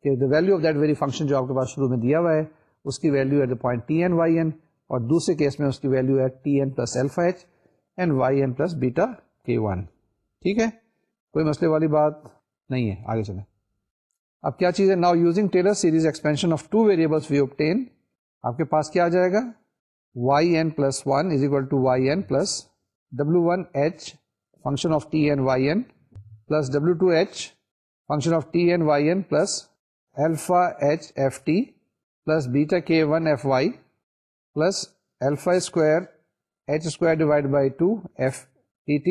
کہ the value of that very function جو آپ کے پاس شروع میں دیا ہوا ہے، اس کی value at the point T N Y N اور دوسرے کیس میں اس کی ویلو ہے T N plus alpha H and Y N plus beta K one ٹھیک ہے کوئی مسئلے والی بات نہیں ہے آگے چلیں اب کیا چیز ہے now using Taylor series expansion of two variables we obtain آپ کے پاس کیا آ جائے گا Y N plus one is equal to Y N plus W one H function of t and yn plus w2h function of t and yn plus alpha h ft plus beta k1 fy plus alpha square h square divided by 2 ftt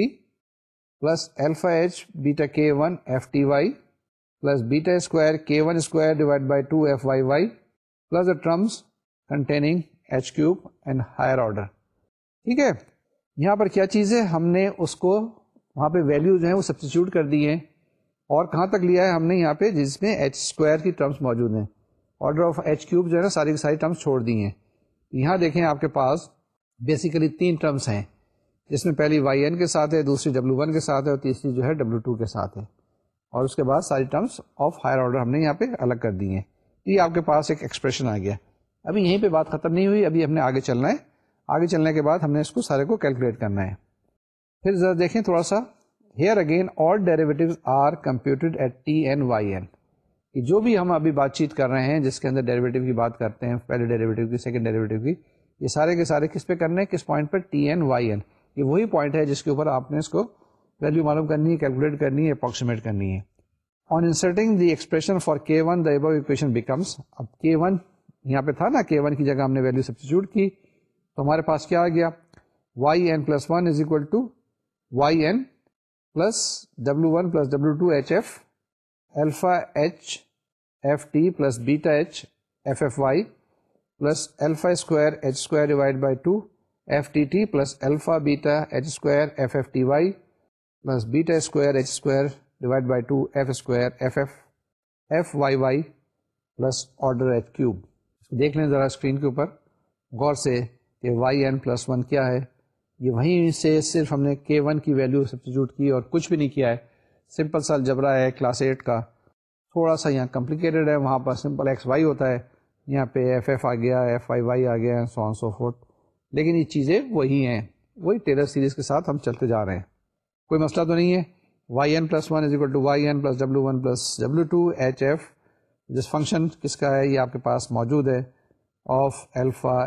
plus alpha h beta k1 fty plus beta square k1 square divided by 2 fyy plus the terms containing h cube and higher order. ٹھیک ہے؟ یہاں پر کیا چیز ہے؟ ہم نے اس کو وہاں پہ ویلیو جو ہیں وہ سبسٹیچیوٹ کر دی ہیں اور کہاں تک لیا ہے ہم نے یہاں پہ جس میں ایچ اسکوائر کی ٹرمس موجود ہیں. آرڈر آف ایچ کیوب جو ہے نا ساری کی ساری ٹرمس چھوڑ دی ہیں. یہاں دیکھیں آپ کے پاس بیسیکلی تین ٹرمس ہیں۔ جس میں پہلی وائی این کے ساتھ ہے، دوسری ڈبلو ون کے ساتھ ہے اور تیسری جو ہے ڈبلو ٹو کے ساتھ ہے۔ اور اس کے بعد ساری ٹرمس آف ہائر آرڈر ہم نے یہاں پہ الگ کر دی ہیں۔ یہ آپ کے پاس ایک ایکسپریشن آ گیا۔ ابھی یہیں پہ بات ختم نہیں ہوئی، ابھی ہم نے آگے چلنا ہے۔ آگے چلنے کے بعد ہم نے اس کو سارے کو کیلکولیٹ کرنا ہے۔ پھر ذرا دیکھیں تھوڑا سا۔ Here again all derivative are computed at T N Y N جو بھی ہم ابھی بات چیت کر رہے ہیں، جس کے اندر ڈیریویٹیو کی بات کرتے ہیں، پہلے ڈیریویٹیو کی سیکنڈ ڈیریویٹیو کی یہ سارے کے سارے کس پہ کرنے ہیں؟ کس پوائنٹ پہ؟ ٹی این وائی این یہ وہی پوائنٹ ہے جس کے اوپر آپ نے اس کو ویلو معلوم کرنی ہے کیلکولیٹ کرنی ہے اپروکسیمیٹ کرنی ہے. On inserting the expression for K one the above equation becomes اب کے ون یہاں پہ تھا نا کے ون کی جگہ ہم نے ویلو سبسٹیوٹ کی، تو ہمارے پاس کیا آ گیا؟ Y N plus one is equal to Y N plus W one plus W two H F alpha H F T plus beta H F F Y plus alpha square H square divide by two F T T plus alpha beta H square F F T Y plus beta square H square divide by two F square F F F Y Y plus order H cube دیکھ لیں ذرا screen کے اوپر غور سے کہ Y N plus one کیا ہے یہ وہیں سے صرف ہم نے کے ون کی ویلیو سبسٹیوٹ کی اور کچھ بھی نہیں کیا ہے سمپل سا جبرا ہے کلاس ایٹ کا تھوڑا سا یہاں کمپلیکیٹڈ ہے وہاں پر سمپل ایکس وائی ہوتا ہے یہاں پہ ایف ایف آ گیا ایف وائی وائی آ گیا سو آن سو فورٹ لیکن یہ چیزیں وہی ہیں. وہی ٹیلر سیریز کے ساتھ ہم چلتے جا رہے ہیں. کوئی مسئلہ تو نہیں ہے؟ Y N plus one is equal to Y N plus W one plus W two H F جس فنکشن کس کا ہے؟ یہ آپ کے پاس موجود ہے. Of alpha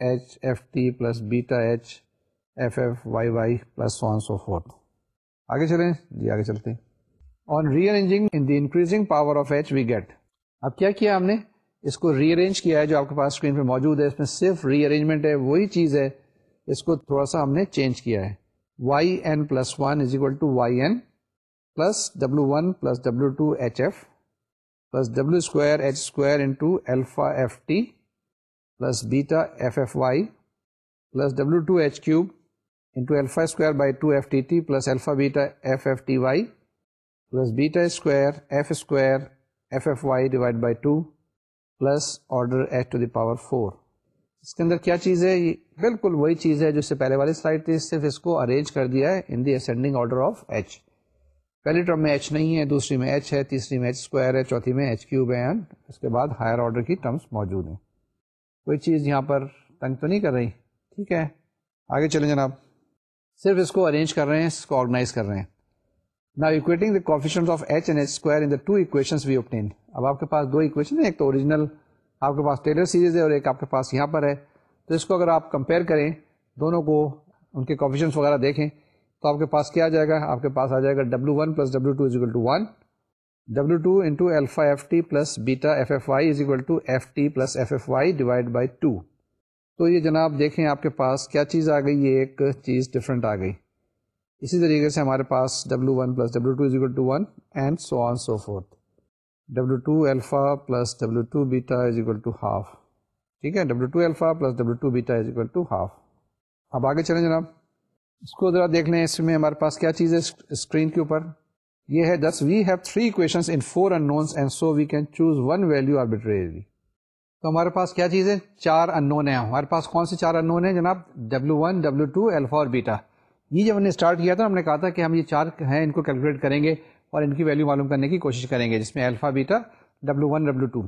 H F T plus beta H F F Y Y plus so on so forth آگے چلیں؟ جی آگے چلتے ہیں. On rearranging in the increasing power of H we get اب کیا کیا ہم نے؟ اس کو ری ارینج کیا ہے جو آپ کے پاس اسکرین پہ موجود ہے، اس میں صرف ری ارینجمنٹ ہے، وہی چیز ہے، اس کو تھوڑا سا ہم نے چینج کیا ہے۔ Y N plus one is equal to Y N plus W one plus W two H F plus W square H square into alpha F T plus beta F F Y plus W two H cube into alpha square by two F T T plus alpha beta F F T Y plus beta square F square F F Y divide by two plus order H to the power four. اس کے اندر کیا چیز ہے؟ یہ بالکل وہی چیز ہے جو اس سے پہلے والی سلائڈ تھی، صرف اس کو ارینج کر دیا ہے in the ascending order of H پہلی ٹرم میں ایچ نہیں ہے، دوسری میں ایچ ہے، تیسری میں ایچ اسکوائر ہے، چوتھی میں ایچ کیوب ہے اس کے بعد ہائر آرڈر کی ٹرمس موجود ہیں۔ کوئی چیز یہاں پر تنگ تو نہیں کر رہی؟ ٹھیک ہے۔ آگے چلیں جناب۔ صرف اس کو ارینج کر رہے ہیں، اس کو آرگنائز کر رہے ہیں۔ نا equating the of H and H square in the two equations we obtain اب آپ کے پاس دو اکویشن ایک تو اوریجنل آپ کے پاس ٹیلر سیریز ہے اور ایک آپ کے پاس یہاں پر ہے تو اس کو اگر آپ کمپیئر کریں، دونوں کو ان کے کوفیشنس وغیرہ دیکھیں، تو آپ کے پاس کیا جائے گا؟ آپ کے پاس آ جائے گا W one plus W two is equal to one W two into alpha F T plus beta F F Y is equal to F T plus F F Y divide by two تو یہ جناب دیکھیں آپ کے پاس کیا چیز آ گئی؟ یہ ایک چیز ڈفرینٹ آ گئی. اسی طریقے سے ہمارے پاس W one plus W two is to one and so on so forth W two alpha plus W two beta is equal to half ٹھیک ہے؟ W two alpha plus W two beta is equal to half اب آگے چلیں جناب. اس کو ذرا دیکھ لیں، اس میں ہمارے پاس کیا چیز ہے؟ اسکرین کے اوپر. یہ ہے this we have three equation in four unknowns and so we can choose one value arbitrarily تو ہمارے پاس کیا چیز ہے؟ چار ان نون ہیں. ہمارے پاس کون سے چار ان نون ہیں جناب؟ W one W two alpha اور بیٹا یہ جب ہم نے اسٹارٹ کیا تھا، ہم نے کہا تھا کہ ہم یہ چار ہیں، ان کو کیلکولیٹ کریں گے اور ان کی ویلیو معلوم کرنے کی کوشش کریں گے، جس میں alpha beta W one W two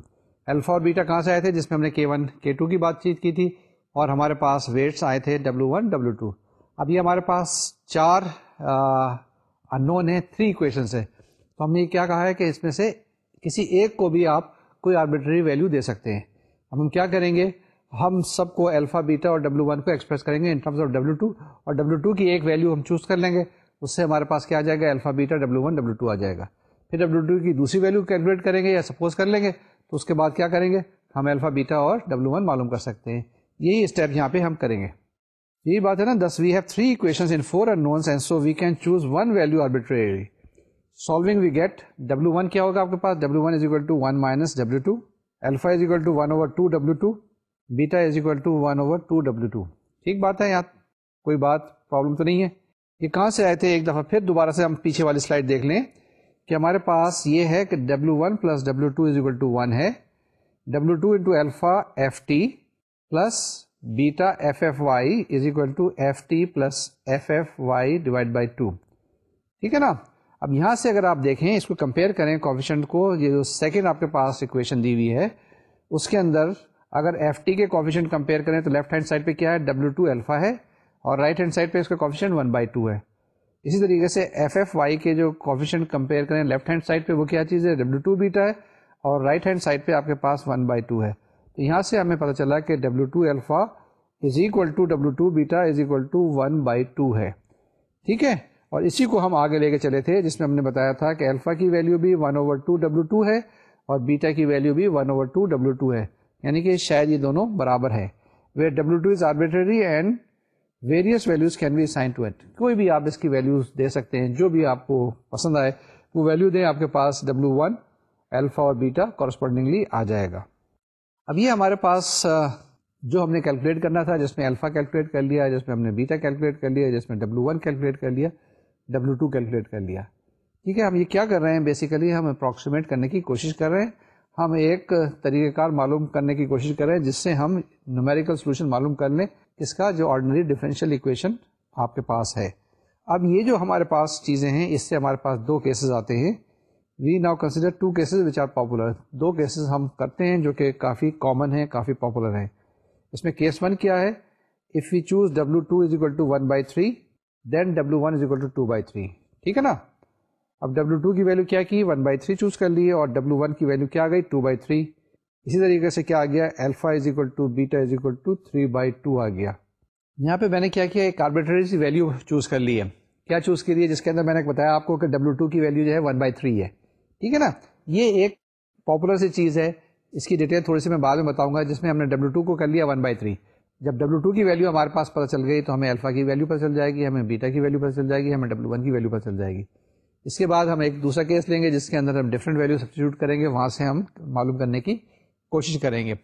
alpha اور بیٹا کہاں سے آئے تھے؟ جس میں ہم نے کے ون کے ٹو کی بات چیت کی تھی اور ہمارے پاس ویٹس آئے تھے ڈبلو ون ڈبلو ٹو اب یہ ہمارے پاس چار انون ہیں تھری اکویشنس ہے تو ہم نے کیا کہا ہے کہ اس میں سے کسی ایک کو بھی آپ کوئی آربیٹری ویلیو دے سکتے ہیں۔ اب ہم کیا کریں گے؟ ہم سب کو الفا بیٹا اور ڈبلو ون کو ایکسپریس کریں گے in terms of W two اور ڈبلو ٹو کی ایک ویلو ہم چوز کر لیں گے، اس سے ہمارے پاس کیا آ جائے گا؟ Alpha beta W one W two آ جائے گا۔ پھر ڈبلو ٹو کی دوسری ویلو کیلکولیٹ کریں گے یا سپوز کر لیں گے، تو اس کے بعد کیا کریں گے؟ ہم الفا بیٹا اور ڈبلو ون معلوم کر سکتے ہیں۔ یہی اسٹیپ یہاں پہ ہم کریں گے۔ یہی بات ہے نا this we have three equation in four knowns and so we can choose one value arbitrary solving we get W one کیا ہوگا آپ کے پاس؟ W one is equal to one minus W two alpha is equal to one over two W two beta is equal to one over two W two ٹھیک بات ہے یہاں کوئی بات پرابلم تو نہیں ہے۔ یہ کہاں سے آئے تھے ایک دفعہ؟ پھر دوبارہ سے ہم پیچھے والی سلائڈ دیکھ لیں کہ ہمارے پاس یہ ہے کہ W one plus W two is equal to one ہے۔ W two into alpha F T plus beta F F Y is equal to F T plus F F Y divide by two ٹھیک ہے نا؟ اب یہاں سے اگر آپ دیکھیں، اس کو کمپیئر کریں کوفیشنٹ کو، یہ جو سیکنڈ آپ کے پاس اکویشن دی ہوئی ہے، اس کے اندر اگر ایف ٹی کے کوفیشنٹ کمپیئر کریں تو لیفٹ ہینڈ سائڈ پہ کیا ہے؟ ڈبلو ٹو الفا ہے اور رائٹ ہینڈ سائڈ پہ اس کا کوفیشنٹ ون بائی ٹو ہے۔ اسی طریقے سے ایف ایف وائی کے جو کوفیشنٹ کمپیئر کریں لیفٹ ہینڈ سائڈ پہ وہ کیا چیز ہے؟ ڈبلو ٹو بیٹا ہے اور رائٹ ہینڈ سائڈ پہ آپ کے پاس ون بائی ٹو ہے۔ تو یہاں سے ہمیں پتہ چلا کہ W two alpha is equal to W two beta is equal to one by two ہے۔ ٹھیک ہے؟ اور اسی کو ہم آگے لے کے چلے تھے، جس میں ہم نے بتایا تھا کہ الفا کی ویلیو بھی one over two W two ہے اور بیٹا کی ویلیو بھی one over two W two ہے۔ یعنی کہ شاید یہ دونوں برابر ہے where W two is arbitrary and various values can be sign to it کوئی بھی آپ اس کی ویلیوز دے سکتے ہیں، جو بھی آپ کو پسند آئے، وہ ویلیو دیں، آپ کے پاس ڈبلو ون الفا اور بیٹا کورسپونڈنگلی آ جائے گا۔ اب یہ ہمارے پاس جو ہم نے کیلکولیٹ کرنا تھا، جس میں الفا کیلکولیٹ کر لیا، جس میں ہم نے بیٹا کیلکولیٹ کر لیا، جس میں ڈبلو ون کیلکولیٹ کر لیا ڈبلو ٹو کیلکولیٹ کر لیا۔ ٹھیک ہے، ہم یہ کیا کر رہے ہیں؟ بیسیکلی ہم اپروکسیمیٹ کرنے کی کوشش کر رہے ہیں۔ ہم ایک طریقہ کار معلوم کرنے کی کوشش کر رہے ہیں جس سے ہم نومیریکل سولوشن معلوم کر لیں اس کا جو آرڈنری ڈفرینشیل اکویشن آپ کے پاس ہے۔ اب یہ جو ہمارے پاس چیزیں ہیں، اس سے ہمارے پاس دو کیسز آتے ہیں۔ We now consider two cases which are popular do cases ہم کرتے ہیں جو کہ کافی کامن ہیں، کافی پاپولر ہیں۔ اس میں کیس ون کیا ہے؟ If you choose W two is equal to one by three then W one is equal to two by three ٹھیک ہے نا؟ اب ڈبلو ٹو کی ویلو کیا کی؟ ون بائی تھری چوز کر لیے اور ڈبلو ون کی ویلو کیا گئی؟ ٹو بائی تھری اسی طریقے سے کیا آ گیا؟ Alpha is equal to beta is equal to three by two آ گیا۔ یہاں پہ میں نے کیا کیا؟ ایک آربیٹری سی ویلو چوز کر لی ہے۔ کیا چوز کری ہے جس کے اندر میں نے بتایا آپ کو کہ ڈبلو ٹو کی ویلو جو ہے ون بائی تھری ہے۔ ٹھیک ہے نا؟ یہ ایک پاپولر سی چیز ہے۔ اس کی ڈیٹیل تھوڑی سی میں بعد میں بتاؤں گا، جس میں ہم نے ڈبلو ٹو کو کر لیا ون بائی تھری جب ڈبلو ٹو کی ویلو ہمارے پاس پتہ چل گئی تو ہمیں الفا کی ویلو پر چل جائے گی، ہمیں بیٹا کی ویلو پر چل جائے گی، ہمیں ڈبلو ون کی ویلو پر چل جائے گی۔ اس کے بعد ہم ایک دوسرا کیس لیں گے، جس کے اندر ہم ڈفرینٹ ویلو سبسٹیوٹ کریں گے، وہاں سے ہم معلوم کرنے کی کوشش کریں گے۔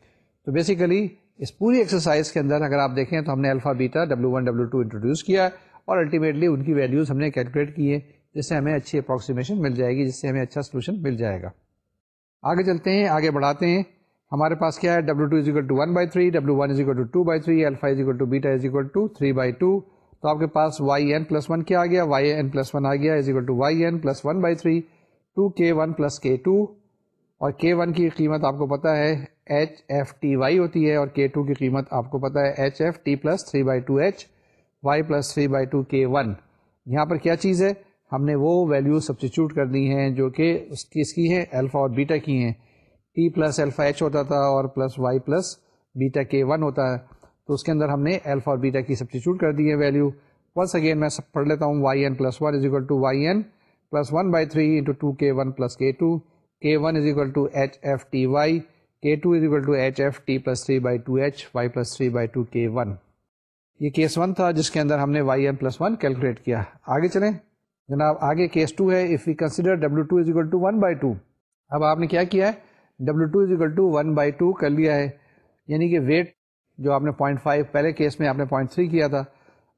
تو بیسیکلی اس پوری ایکسرسائز کے اندر اگر آپ دیکھیں تو ہم نے alpha beta W one W two introduce کیا اور الٹیمیٹلی ان کی ویلیوز ہم نے کیلکولیٹ کی ہے جس سے ہمیں اچھی اپروکسیمیشن مل جائے گی، جس سے ہمیں اچھا سولوشن مل جائے گا۔ آگے چلتے ہیں، آگے بڑھاتے ہیں۔ ہمارے پاس کیا ہے؟ W two is equal to one by three W one is equal to two by three alpha is equal to beta is equal to three by two تو آپ کے پاس وائی این پلس ون کیا آ گیا؟ Y N plus one آ گیا is equal to Y N plus one by three two K one plus K two اور کے ون کی قیمت آپ کو پتا ہے ایچ ایف ٹی وائی ہوتی ہے اور کے ٹو کی قیمت آپ کو پتا ہے H F T plus three by two H Y plus three by two K one یہاں پر کیا چیز ہے؟ ہم نے وہ ویلیو سبسٹیچیوٹ کر دی ہیں جو کہ اس کی اس کی ہیں الفا اور بیٹا کی ہیں. ٹی پلس ایلفا ایچ ہوتا تھا اور plus Y plus beta K one ہوتا ہے۔ تو اس کے اندر ہم نے ایلفا اور بیٹا کی سبسٹیچیوٹ کر دی ہے ویلیو ونس اگین میں سب پڑھ لیتا ہوں. Y N plus one is equal to Y N plus one by three into two K one plus K two K one is equal to H F T Y K two is equal to H F T plus three by two H Y plus three by two K one یہ case one تھا جس کے اندر ہم نے Y N plus one calculate کیا. آگے چلیں. جناب، آگے کیس ٹو ہے. If you consider W two is equal to one by two اب آپ نے کیا کیا ہے؟ W two is equal to one by two کر لیا ہے. یعنی کہ ویٹ جو آپ نے پوائنٹ فائیو پہلے کیس میں آپ نے پوائنٹ تھری کیا تھا،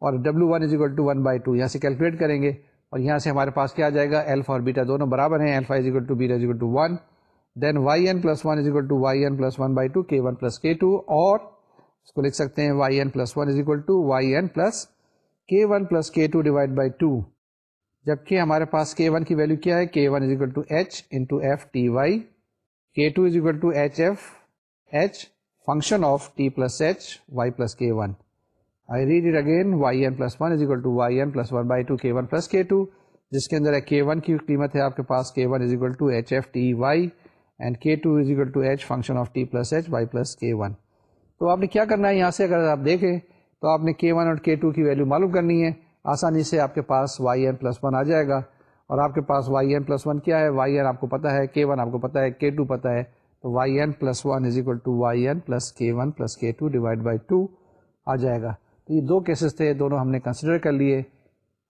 اور W one is equal to one by two یہاں سے کیلکولیٹ کریں گے، اور یہاں سے ہمارے پاس کیا آ جائے گا؟ ایلفا اور بیٹا دونوں برابر ہیں alpha is equal to beta is equal to one then Y N plus one is equal to Y N plus one by two K one plus K two اور اس کو لکھ سکتے ہیں Y N plus one is equal to Y N plus K one plus K two divide by two جبکہ ہمارے پاس K one کی value کیا ہے؟ K one is equal to H into F T Y K two is equal to H F H function of T plus H Y plus K one I read it again Y N plus one is equal to Y N plus one by two K one plus K two جس کے اندر کے one کی قیمت ہے آپ کے پاس K one is equal to H F T Y and K two is equal to H function of T plus H Y plus K one تو آپ نے کیا کرنا ہے؟ یہاں سے اگر آپ دیکھیں، تو آپ نے کے ون اور کے ٹو کی ویلو معلوم کرنی ہے۔ آسانی سے آپ کے پاس وائی این پلس ون آ جائے گا۔ اور آپ کے پاس وائی این پلس ون کیا ہے؟ وائی آپ کو پتا ہے کے ون آپ کو پتا ہے کے ٹو پتا ہے۔ تو Y N plus one is equal to Y N plus K one plus K two divide by two آ جائے گا۔ تو یہ دو کیسز تھے، دونوں ہم نے کنسیڈر کر لیے۔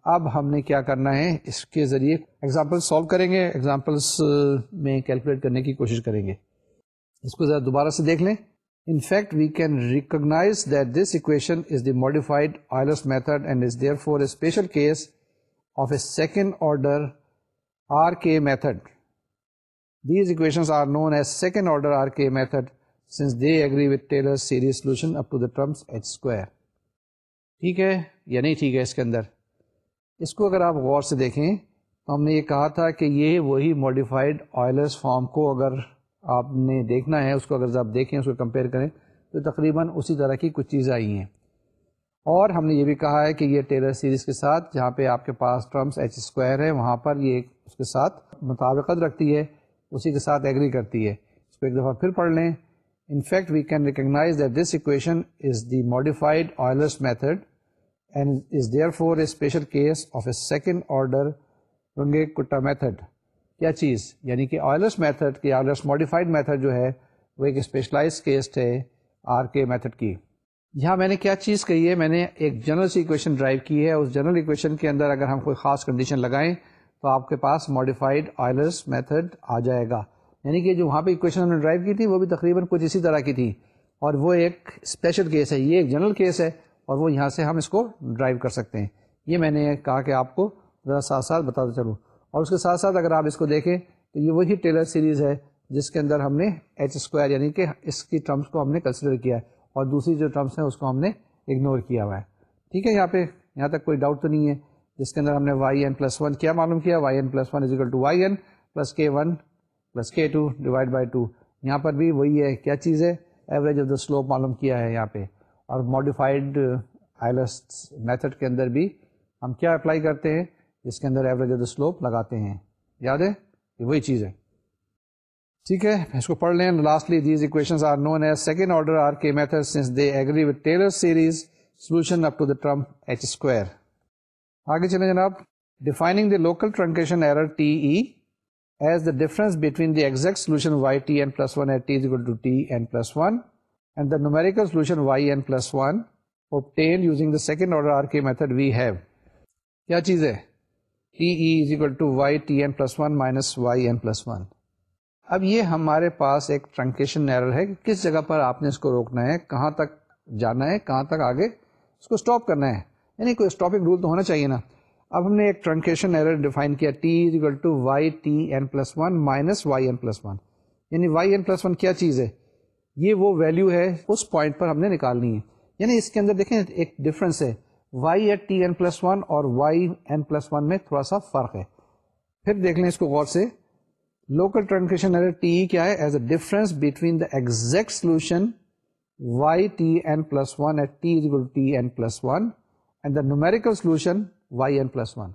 اب ہم نے کیا کرنا ہے، اس کے ذریعے ایگزامپل سالو کریں گے ایگزامپلس میں کیلکولیٹ کرنے کی کوشش کریں گے۔ اس کو ذرا دوبارہ سے دیکھ لیں۔ In fact we can recognise that this equation is the modified Euler's method and is therefore a special case of a second order RK method. These equations are known as second order RK method since they agree with Taylor's series solution up to the terms h square. ٹھیک ہے یا نہیں ٹھیک ہے اس کے اندر اس کو اگر آپ غور سے دیکھیں تو ہم نے یہ کہا تھا کہ یہ وہی ماڈیفائڈ آئلس فارم کو اگر آپ نے دیکھنا ہے اس کو اگر آپ دیکھیں اس کو کمپیئر کریں تو تقریباً اسی طرح کی کچھ چیزیں آئی ہیں اور ہم نے یہ بھی کہا ہے کہ یہ ٹیلر سیریز کے ساتھ جہاں پہ آپ کے پاس ٹرمس ایچ اسکوائر ہے وہاں پر یہ اس کے ساتھ مطابقت رکھتی ہے اسی کے ساتھ ایگری کرتی ہے۔ اس کو ایک دفعہ پھر پڑھ لیں۔ In fact we can recognize that this equation is the modified Euler's method and is therefore a special case of a second order Runge Kutta method کیا چیز؟ یعنی کہ آئلرس میتھڈ کی آئلرس ماڈیفائڈ میتھڈ جو ہے، وہ ایک specialize case ہے آر کے میتھڈ کی۔ یہاں میں نے کیا چیز کہی ہے؟ میں نے ایک جنرل سی اکویشن ڈرائیو کی ہے۔ اس جنرل اکویشن کے اندر اگر ہم کوئی خاص کنڈیشن لگائیں تو آپ کے پاس ماڈیفائڈ آئلرس میتھڈ آ جائے گا۔ یعنی کہ جو وہاں پہ اکویشن ہم نے ڈرائیو کی تھی، وہ بھی تقریباً کچھ اسی طرح کی تھی۔ اور وہ ایک اسپیشل کیس ہے، یہ ایک جنرل کیس ہے اور وہ یہاں سے ہم اس کو ڈرائیو کر سکتے ہیں۔ یہ میں نے کہا کہ آپ کو ذرا ساتھ ساتھ بتاتا چلوں۔ اور اس کے ساتھ ساتھ اگر آپ اس کو دیکھیں تو یہ وہی ٹیلر سیریز ہے جس کے اندر ہم نے ایچ اسکوائر یعنی کہ اس کی ٹرمس کو ہم نے کنسیڈر کیا ہے اور دوسری جو ٹرمس ہیں، اس کو ہم نے اگنور کیا ہوا ہے۔ ٹھیک ہے، یہاں پہ یہاں تک کوئی ڈاؤٹ تو نہیں ہے۔ جس کے اندر ہم نے وائی این پلس ون کیا معلوم کیا؟ Y N plus one is equal to Y N plus K one plus K two divide by two یہاں پر بھی وہی ہے، کیا چیز ہے؟ ایوریج آف دا سلوپ معلوم کیا ہے یہاں پہ۔ اور ماڈیفائڈ آئلس میتھڈ کے اندر بھی ہم کیا اپلائی کرتے ہیں؟ جس کے اندر ایوریج آف دا سلوپ لگاتے ہیں۔ یاد ہے؟ یہ وہی چیز ہے۔ ٹھیک ہے، اس کو پڑھ لیں۔ Lastly these equations are known as second order R K method since they agree with Taylor series solution up to the term H square آگے چلیں جناب. Defining the local truncation error T E as the difference between the exact solution Y T N plus one at T to T N plus one and the numerical solution Y N plus one obtained using the second order RK method we have. کیا چیز ہے؟ T E is equal to Y T N plus one minus Y N plus one اب یہ ہمارے پاس ایک truncation error ہے کہ کس جگہ پر آپ نے اس کو روکنا ہے، کہاں تک جانا ہے، کہاں تک آگے اس کو اسٹاپ کرنا ہے؟ یعنی کوئی اسٹاپنگ رول تو ہونا چاہیے نا۔ اب ہم نے ایک ٹرنکیشن ایرر ڈیفائن کیا T is equal to Y T N plus one minus Y N plus one یعنی وائی این پلس ون کیا چیز ہے؟ یہ وہ ویلو ہے، اس پوائنٹ پر ہم نے نکالنی ہے۔ یعنی اس کے اندر دیکھیں، ایک ڈفرنس ہے۔ Y at T N plus one اور وائی این پلس ون میں تھوڑا سا فرق ہے۔ پھر دیکھ لیں اس کو غور سے۔ لوکل ٹرانکیشن ٹی کیا ہے؟ As a difference between the exact solution Y T N plus one at T is T N plus one and the numerical solution Y N plus one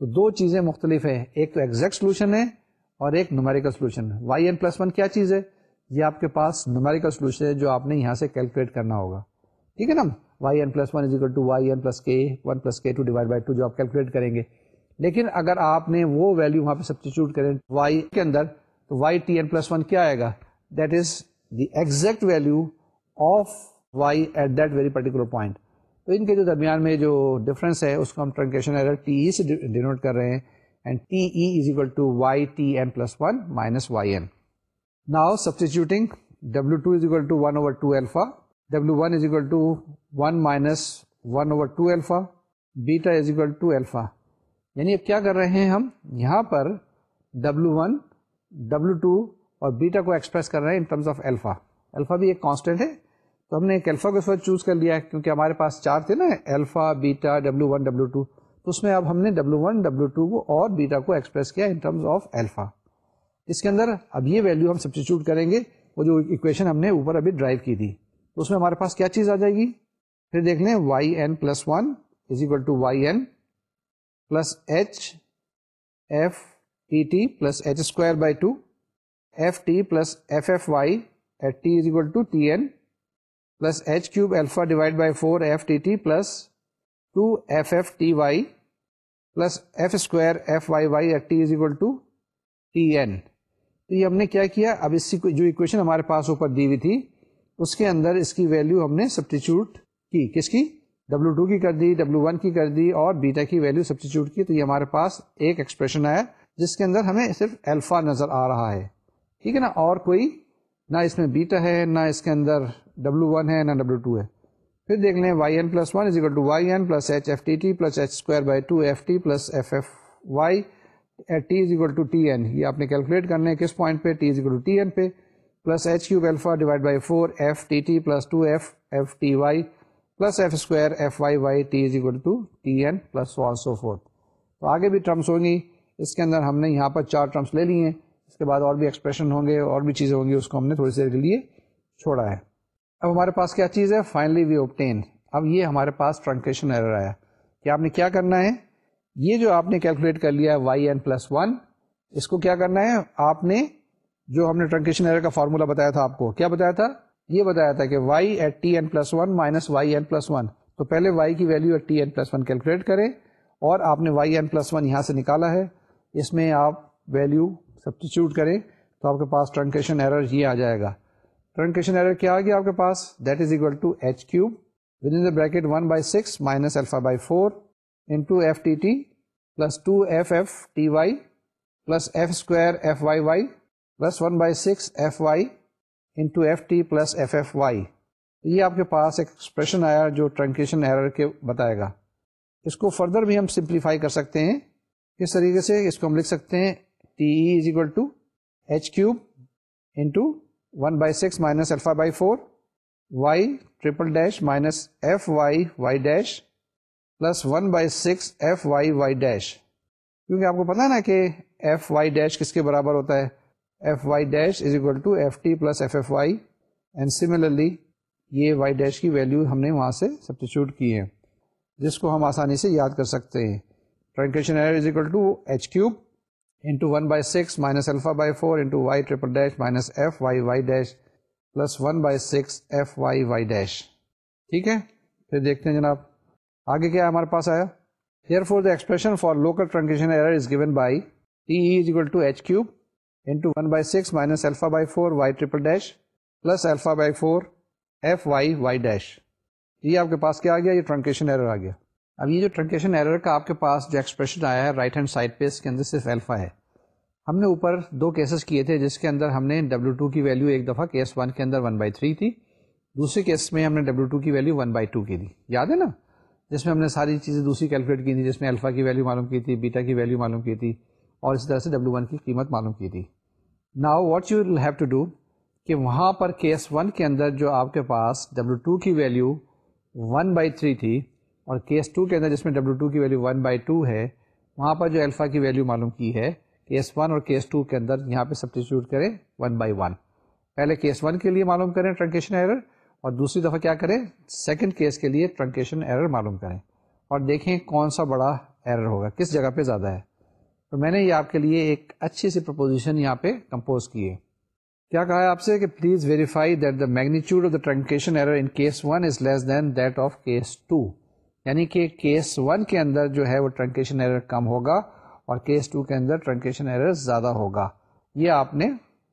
تو دو چیزیں مختلف ہیں۔ ایک تو ایگزیکٹ سولوشن ہے اور ایک numerical solution Y N plus one کیا چیز ہے؟ یہ آپ کے پاس نومیریکل سولوشن ہے جو آپ نے یہاں سے کیلکولیٹ کرنا ہوگا۔ ٹھیک ہے نا؟ Y N plus one is equal to Y N plus K one plus K two divide by two جو آپ کیلکولیٹ کریں گے۔ لیکن اگر آپ نے وہ ویلو وہاں پہ سبسٹیچیوٹ کریں وائی کے اندر، تو Y T N plus one کیا آئے گا؟ That is the exact value of Y at that very particular point تو ان کے جو درمیان میں جو ڈفرینس ہے، اس کو ہم ٹرنکیشن ایرر ٹی ای سے ڈینوٹ کر رہے ہیں and T E is equal to Y T N plus one minus Y N now substituting W two is equal to one over two alpha W one is equal to one minus one over two alpha beta is equal to alpha یعنی اب کیا کر رہے ہیں ہم؟ یہاں پر W one W two اور بیٹا کو ایکسپریس کر رہے ہیں in terms of alpha alpha بھی ایک کانسٹینٹ ہے تو ہم نے ایک ایلفا کو اس وقت چوز کر لیا ہے، کیونکہ ہمارے پاس چار تھے نا alpha beta W one W two تو اس میں اب ہم نے ڈبلو ون ڈبلو ٹو کو اور بیٹا کو ایکسپریس کیا ان ٹرمز آف ایلفا اس کے اندر اب یہ ویلو ہم سبسٹیچیوٹ کریں گے، وہ جو اکویشن ہم نے اوپر ابھی ڈرائیو کی تھی۔ تو اس میں ہمارے پاس کیا چیز آ جائے گی؟ پھر دیکھ لیں Y N plus one is equal to Y N plus H F T T plus H square by two F T plus F F Y at T is equal to T N plus H cube alpha divide by four F T T plus two F F T Y plus F square F Y Y at T is equal to T N تو یہ ہم نے کیا کیا؟ اب اس کی جو equation ہمارے پاس اوپر دی ہوئی تھی، اس کے اندر اس کی ویلو ہم نے سبسٹیچیوٹ کی۔ کس کی؟ ڈبلو ٹو کی کر دی ڈبلو ون کی کر دی اور بیٹا کی ویلو سبسٹیچیوٹ کی۔ تو یہ ہمارے پاس ایک ایکسپریشن آیا، جس کے اندر ہمیں صرف الفا نظر آ رہا ہے۔ ٹھیک ہے نا؟ اور کوئی نہ اس میں بیٹا ہے، نہ اس کے اندر ڈبلو ون ہے، نہ ڈبلو ٹو ہے۔ پھر دیکھ لیں Y N plus one is equal to Y N plus H F T T plus H square by two F T plus F F Y T is equal to T N یہ آپ نے calculate کرنا ہے کس point پہ؟ T is equal to T N پہ۔ Plus H cube alpha divide by four F T T plus two F F T Y plus F square F Y Y T is equal to T N plus one so for تو آگے بھی terms ہوں گی۔ اس کے اندر ہم نے یہاں پر چار ٹرمس لے لی ہیں۔ اس کے بعد اور بھی ایکسپریشن ہوں گے، اور بھی چیزیں ہوں گی، اس کو ہم نے تھوڑی دیر کے لیے چھوڑا ہے۔ اب ہمارے پاس کیا چیز ہے؟ فائنلی وی اوپٹین اب یہ ہمارے پاس ٹرنکیشن ایرر آیا۔ کہ آپ نے کیا کرنا ہے؟ یہ جو آپ نے کیلکولیٹ کر لیا ہے وائی این پلس ون اس کو کیا کرنا ہے؟ آپ نے جو ہم نے ٹرنکیشن ایرر کا فارمولا بتایا تھا آپ کو، کیا بتایا تھا؟ یہ بتایا تھا کہ Y at T N plus one minus Y N plus one تو پہلے وائی کی value at T N plus one calculate کریں، اور آپ نے وائی این پلس ون یہاں سے نکالا ہے۔ اس میں آپ ویلو سبسٹیچیوٹ کریں تو آپ کے پاس ٹرنکیشن ایرر یہ آ جائے گا۔ ٹرنکیشن ایرر کیا آ گیا آپ کے پاس؟ That is equal to H cube with in bracket one by six minus alpha by four into F T T plus two F F T Y plus F square F Y Y plus one by six F Y into F T plus F F Y یہ آپ کے پاس ایک expression آیا جو truncation error کے بتائے گا۔ اس کو فردر بھی ہم سمپلیفائی کر سکتے ہیں۔ کس طریقے سے اس کو ہم لکھ سکتے ہیں T E is equal to H cube into one by six minus alpha by four Y triple dash minus F Y Y dash plus one by six F Y Y dash کیونکہ آپ کو پتا نا کہ F Y dash کس کے برابر ہوتا ہے؟ F Y dash is equal to F T plus F F Y and similarly یہ وائی ڈیش کی ویلیو ہم نے وہاں سے سبسٹیچیوٹ کی ہے۔ جس کو ہم آسانی سے یاد کر سکتے ہیں۔ Truncation error is equal to H cube into one by six minus alpha by four into Y triple dash minus F Y Y dash plus one by six F Y Y dash ٹھیک ہے پھر دیکھتے ہیں جناب آگے کیا ہمارے پاس آیا here for the expression for local truncation error is given by T is equal to H cube into one by six minus alpha by four Y triple dash plus alpha by four F Y Y dash یہ آپ کے پاس کیا آ گیا یہ truncation error آ گیا اب یہ جو ٹرنکیشن ایرر کا آپ کے پاس جو ایکسپریشن آیا ہے رائٹ ہینڈ سائڈ پہ اس کے اندر صرف الفا ہے۔ ہم نے اوپر دو کیسز کیے تھے جس کے اندر ہم نے ڈبلو ٹو کی ویلو ایک دفعہ کیس ون کے اندر ون بائی تھری تھی۔ دوسرے کیس میں ہم نے ڈبلو ٹو کی ویلو ون بائی ٹو کی تھی یاد ہے نا؟ جس میں ہم نے ساری چیزیں دوسری کیلکولیٹ کی تھی، جس میں الفا کی ویلو معلوم کی تھی بیٹا کی ویلو معلوم کی تھی، اور اسی طرح سے ڈبلو ون کی قیمت معلوم کی تھی۔ Now what you have to do کہ وہاں پر کیس ون کے اندر جو آپ کے پاس ڈبلو ٹو کی ویلو ون بائی تھری تھی اور کیس ٹو کے اندر جس میں ڈبلو ٹو کی ویلو ون بائی ٹو ہے، وہاں پر جو الفا کی ویلو معلوم کی ہے کیس ون اور کیس ٹو کے اندر یہاں پہ سبسٹیچیوٹ کریں ون بائی ون پہلے کیس ون کے لیے معلوم کریں ٹرنکیشن ایرر اور دوسری دفعہ کیا کریں سیکنڈ کیس کے لیے ٹرنکیشن ایرر معلوم کریں۔ اور دیکھیں کون سا بڑا ایرر ہوگا، کس جگہ پہ زیادہ ہے۔ تو میں نے یہ آپ کے لیے ایک اچھی سی پرپوزیشن یہاں پہ کمپوز کی ہے۔ کیا کہا ہے آپ سے کہ please verify that the magnitude of the truncation error in case one is less than that of case two یعنی کہ کیس ون کے اندر جو ہے وہ ٹرنکیشن ایرر کم ہوگا اور کیس ٹو کے اندر ٹرنکیشن ایرر زیادہ ہوگا۔ یہ آپ نے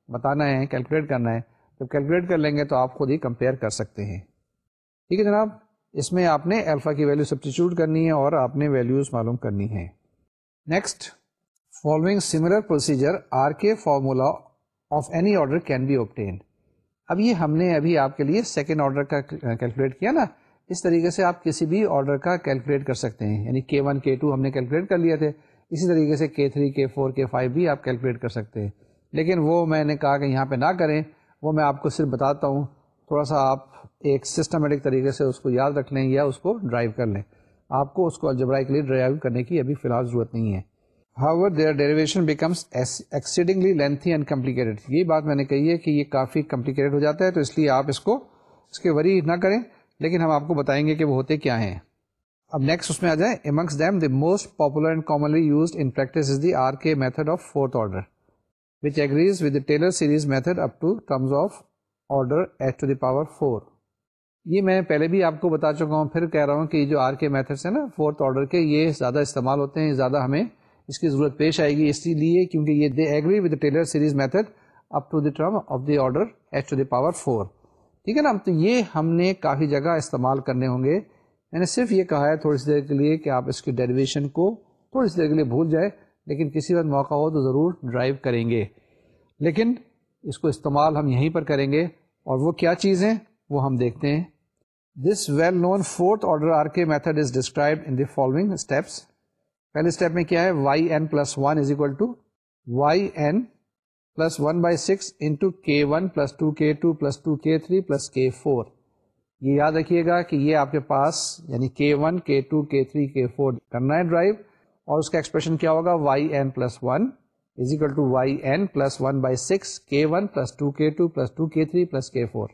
بتانا ہے کیلکولیٹ کرنا ہے۔ جب کیلکولیٹ کر لیں گے تو آپ خود ہی کمپیئر کر سکتے ہیں۔ ٹھیک ہے جناب؟ اس میں آپ نے الفا کی ویلو سبسٹیچیوٹ کرنی ہے اور آپ نے ویلوز معلوم کرنی ہے next following similar procedure R K formula of any order can be obtained اب یہ ہم نے ابھی آپ کے لیے سیکنڈ آرڈر کا کیلکولیٹ کیا نا۔ اس طریقے سے آپ کسی بھی آرڈر کا کیلکولیٹ کر سکتے ہیں۔ یعنی کے ون کے ٹو ہم نے کیلکولیٹ کر لیے تھے۔ اسی طریقے سے کے تھری کے فور کے فائیو بھی آپ کیلکولیٹ کر سکتے ہیں۔ لیکن وہ میں نے کہا کہ یہاں پہ نہ کریں۔ وہ میں آپ کو صرف بتاتا ہوں۔ تھوڑا سا آپ ایک سسٹمیٹک طریقے سے اس کو یاد رکھ لیں یا اس کو ڈرائیو کر لیں۔ آپ کو اس کو الجبرائی کے لیے ڈرائیو کرنے کی ابھی فی الحال ضرورت نہیں ہے۔ However their derivation becomes exceedingly lengthy and complicated یہ بات میں نے کہی ہے کہ یہ کافی کمپلیکیٹڈ ہو جاتا ہے، تو اس لیے آپ اس کو اس کے وری نہ کریں۔ لیکن ہم آپ کو بتائیں گے کہ وہ ہوتے کیا ہیں۔ اب نیکسٹ اس میں آ جائیں۔ Among them the most popular and commonly used in practice is the R K method of fourth order which agrees with Taylor series method up to terms of order H to the power four یہ میں پہلے بھی آپ کو بتا چکا ہوں، پھر کہہ رہا ہوں کہ یہ جو آر کے میتھڈس ہیں نا فورتھ آرڈر کے، یہ زیادہ استعمال ہوتے ہیں، زیادہ ہمیں اس کی ضرورت پیش آئے گی۔ اس لیے کیونکہ یہ they agree with Taylor series method up to the term of the order H to the power four ٹھیک ہے نا؟ تو یہ ہم نے کافی جگہ استعمال کرنے ہوں گے۔ میں نے صرف یہ کہا ہے تھوڑی سی دیر کے لیے کہ آپ اس کی ڈیریویشن کو تھوڑی سی دیر کے لیے بھول جائے لیکن کسی وقت موقع ہو تو ضرور ڈرائیو کریں گے۔ لیکن اس کو استعمال ہم یہیں پر کریں گے۔ اور وہ کیا چیز ہیں؟ وہ ہم دیکھتے ہیں۔ This well known fourth order R K method is described in the following steps پہلے اسٹیپ میں کیا ہے؟ Y N plus one is equal to Y N plus one by six into K one plus two K two plus two K three plus K four یہ یاد رکھیے گا کہ یہ آپ کے پاس یعنی کے ون کے ٹو کے تھری کے فور کرنا ہے ڈرائیو اور اس کا ایکسپریشن کیا ہوگا؟ Y N plus one is equal to Y N plus one by six K one plus two K two plus two K three plus K four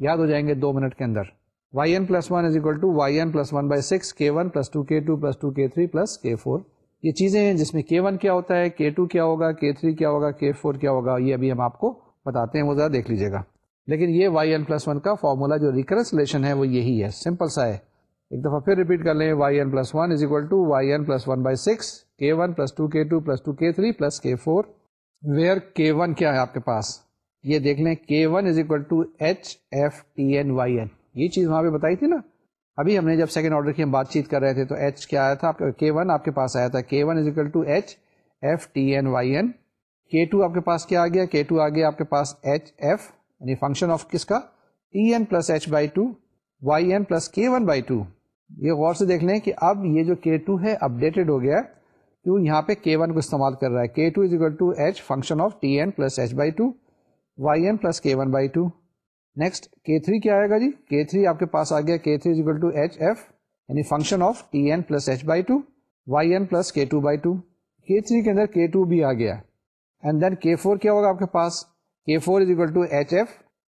یاد ہو جائیں گے دو منٹ کے اندر. Y N plus one is equal to Y N plus one by six K one plus two K two plus two K three plus K four یہ چیزیں ہیں جس میں کے ون کیا ہوتا ہے کے ٹو کیا ہوگا کے تھری کیا ہوگا کے فور کیا ہوگا، یہ ابھی ہم آپ کو بتاتے ہیں، وہ ذرا دیکھ لیجیے گا۔ لیکن یہ وائی این پلس ون کا فارمولا جو ریکرنس ریلیشن ہے، وہ یہی ہے سمپل سا ہے۔ ایک دفعہ پھر ریپیٹ کر لیں Y N plus one is equal to Y N plus one by six K one plus two K two plus two K three plus K four where K one کیا ہے آپ کے پاس؟ یہ دیکھ لیں K one is equal to H F T N Y N یہ چیز وہاں پہ بتائی تھی نا؟ ابھی ہم نے جب سیکنڈ آرڈر کی ہم بات چیت کر رہے تھے تو ایچ کیا آیا تھا؟ کے ون آپ کے پاس آیا تھا. K one is equal to H F T N Y N K two آپ کے پاس کیا آ گیا؟ کے ٹو آ گیا آپ کے پاس ایچ ایف یعنی فنکشن آف کس کا؟ T N plus H by two Y N plus K one by two یہ غور سے دیکھ لیں کہ اب یہ جو کے ٹو ہے اپڈیٹڈ ہو گیا کیوں؟ یہاں پہ کے ون کو استعمال کر رہا ہے. K two is equal to H function of T N plus H by two Y N plus K one by two next K three کیا آئے گا جی؟ کے تھری آپ کے پاس آ گیا K three is equal to H F یعنی function of T N plus H by two Y N plus K two by two K three کے اندر کے ٹو بھی آ گیا. اینڈ دین کے فور کیا ہوگا آپ کے پاس? K four is equal to H F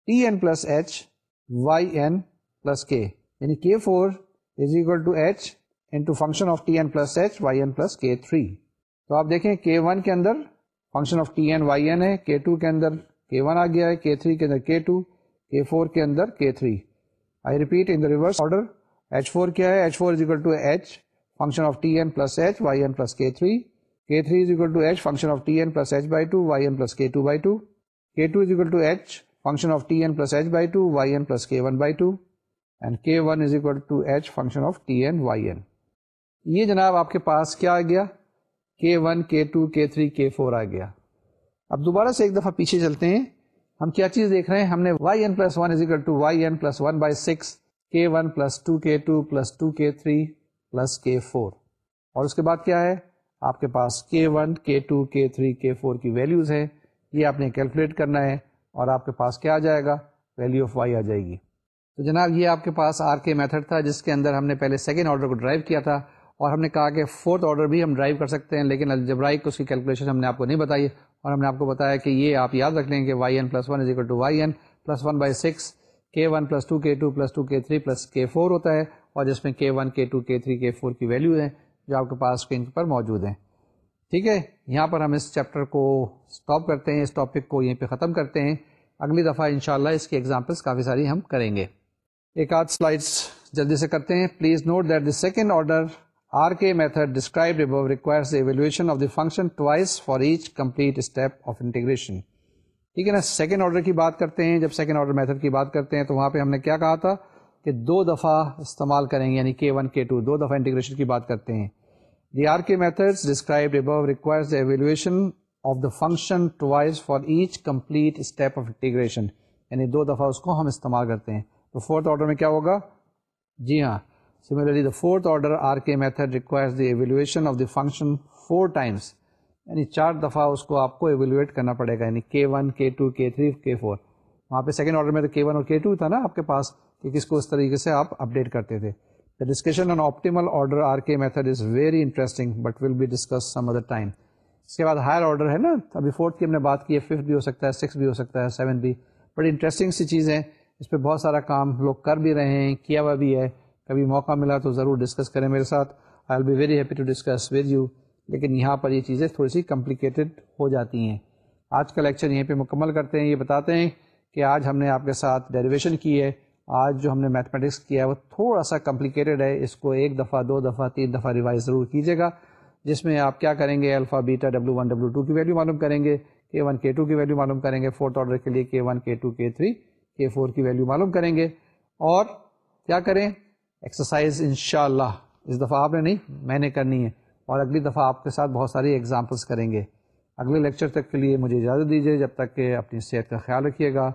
T N plus H Y N plus K یعنی K four is equal to H into function of T N plus H Y N plus K three تو آپ دیکھیں K one کے اندر function of T N Y N ہے. کے two کے اندر کے ون آ گیا ہے. کے تھری کے اندر کے ٹو کے فور کے اندر K three I repeat in reverse order H four کیا ہے؟ H four is equal to H function of T N plus H Y N plus K three K three is equal to H function of T N plus H by two Y N plus K two by two K two is equal to H function of T N plus H by two Y N plus K one by two and K one is equal to H function of T N Y N یہ جناب آپ کے پاس کیا آ گیا؟ کے one K two کے تھری کے فور آ گیا. اب دوبارہ سے ایک دفعہ پیچھے چلتے ہیں. ہم کیا چیز دیکھ رہے ہیں؟ ہم نے Y N plus one is equal to Y N plus one by six K one plus two K two plus two K three plus K four اور اس کے بعد کیا ہے؟ آپ کے پاس کے ون کے ٹو کے تھری کے فور کی ویلیوز ہیں۔ یہ آپ نے کیلکولیٹ کرنا ہے اور آپ کے پاس کیا آ جائے گا؟ ویلیو آف وائی آ جائے گی۔ تو جناب، یہ آپ کے پاس آر کے میتھڈ تھا جس کے اندر ہم نے پہلے سیکنڈ آرڈر کو ڈرائیو کیا تھا اور ہم نے کہا کہ فورتھ آرڈر بھی ہم ڈرائیو کر سکتے ہیں، لیکن الجبرائک اس کی کیلکولیشن ہم نے آپ کو نہیں بتائی۔ اور ہم نے آپ کو بتایا کہ یہ آپ یاد رکھ لیں کہ Y N plus one is equal to Y N plus one by six K one plus two K two plus two K three plus K four ہوتا ہے اور جس میں کے ون کے ٹو کے تھری کے فور کی value ہیں جو آپ کے پاس اسکرین پر موجود ہیں۔ ٹھیک ہے؟ یہاں پر ہم اس چیپٹر کو اسٹاپ کرتے ہیں، اس ٹاپک کو یہیں پہ ختم کرتے ہیں۔ اگلی دفعہ انشاءاللہ اس کی ایگزامپلس کافی ساری ہم کریں گے۔ ایک آدھ سلائڈس جلدی سے کرتے ہیں۔ Please note that the second order R K method described above requires evaluation of the function twice for each complete step of integration ٹھیک ہے نا؟ سیکنڈ آرڈر کی بات کرتے ہیں۔ جب سیکنڈ آرڈر میتھڈ کی بات کرتے ہیں تو وہاں پہ ہم نے کیا کہا تھا کہ دو دفعہ استعمال کریں گے یعنی کے ون کے ٹو دو دفعہ انٹیگریشن کی بات کرتے ہیں۔ The R K method described above requires evaluation of the function twice for each complete step of integration یعنی دو دفعہ اس کو ہم استعمال کرتے ہیں۔ تو فورتھ آرڈر میں کیا ہوگا؟ جی ہاں۔ Similarly, the fourth order RK method requires the evaluation of the function four times. یعنی چار دفعہ اس کو آپ کو ایویلویٹ کرنا پڑے گا. یعنی کے ون کے ٹو کے تھری کے فور وہاں پہ سیکنڈ آرڈر میں تو کے ون اور کے ٹو تھا نا آپ کے پاس کہ کس کو اس طریقے سے آپ اپڈیٹ کرتے تھے. The discussion on optimal order R K method is very interesting but will be discuss some other time اس کے بعد ہائر آرڈر ہے نا. ابھی فورتھ کی ہم نے بات کی ہے. ففتھ بھی ہو سکتا ہے. سکس بھی ہو سکتا ہے. سیون بھی. بڑی انٹرسٹنگ سی چیزیں. اس پہ بہت سارا کام لوگ کر بھی رہے ہیں. کیا ہوا بھی ہے. کبھی موقع ملا تو ضرور ڈسکس کریں میرے ساتھ۔ I be very happy to discuss with you لیکن یہاں پر یہ چیزیں تھوڑی سی کمپلیکیٹڈ ہو جاتی ہیں۔ آج کا لیکچر یہیں پہ مکمل کرتے ہیں۔ یہ بتاتے ہیں کہ آج ہم نے آپ کے ساتھ ڈیریویشن کی ہے۔ آج جو ہم نے میتھمیٹکس کیا ہے وہ تھوڑا سا کمپلیکیٹڈ ہے۔ اس کو ایک دفعہ، دو دفعہ، تین دفعہ ریوائز ضرور کیجیے گا۔ جس میں آپ کیا کریں گے؟ Alpha beta W one W two کی ویلیو معلوم کریں گے۔ کے ون کے ٹو کی ویلیو معلوم کریں گے۔ فورتھ آرڈر کے لیے کے ون کے ٹو کے تھری کے فور کی ویلیو معلوم کریں گے۔ اور کیا کریں؟ ایکسرسائز ان شاء اللہ اس دفعہ آپ نے نہیں، میں نے کرنی ہے۔ اور اگلی دفعہ آپ کے ساتھ بہت ساری ایگزامپلس کریں گے۔ اگلے لیکچر تک کے لیے مجھے اجازت دیجیے جب تک کہ اپنی صحت کا خیال رکھیے گا۔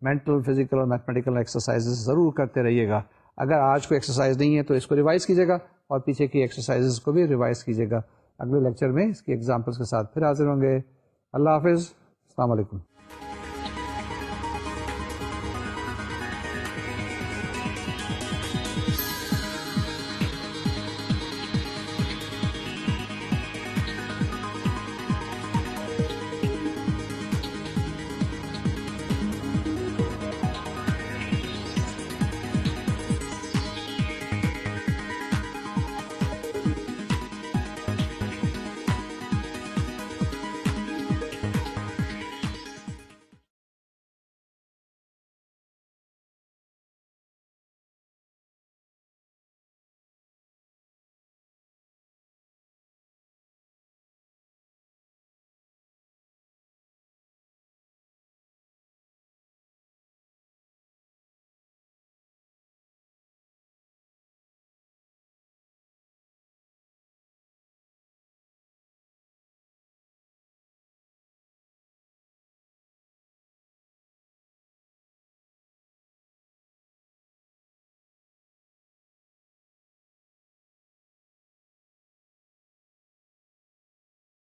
مینٹل فزیکل اور میتھمیٹیکل ایکسرسائز ضرور کرتے رہیے گا۔ اگر آج کوئی ایکسرسائز نہیں ہے تو اس کو ریوائز کیجیے گا اور پیچھے کی ایکسرسائز کو بھی ریوائز کیجیے گا۔ اگلے لیکچر میں اس کی ایگزامپلس کے ساتھ پھر حاضر ہوں گے۔ اللہ حافظ۔ السلام علیکم۔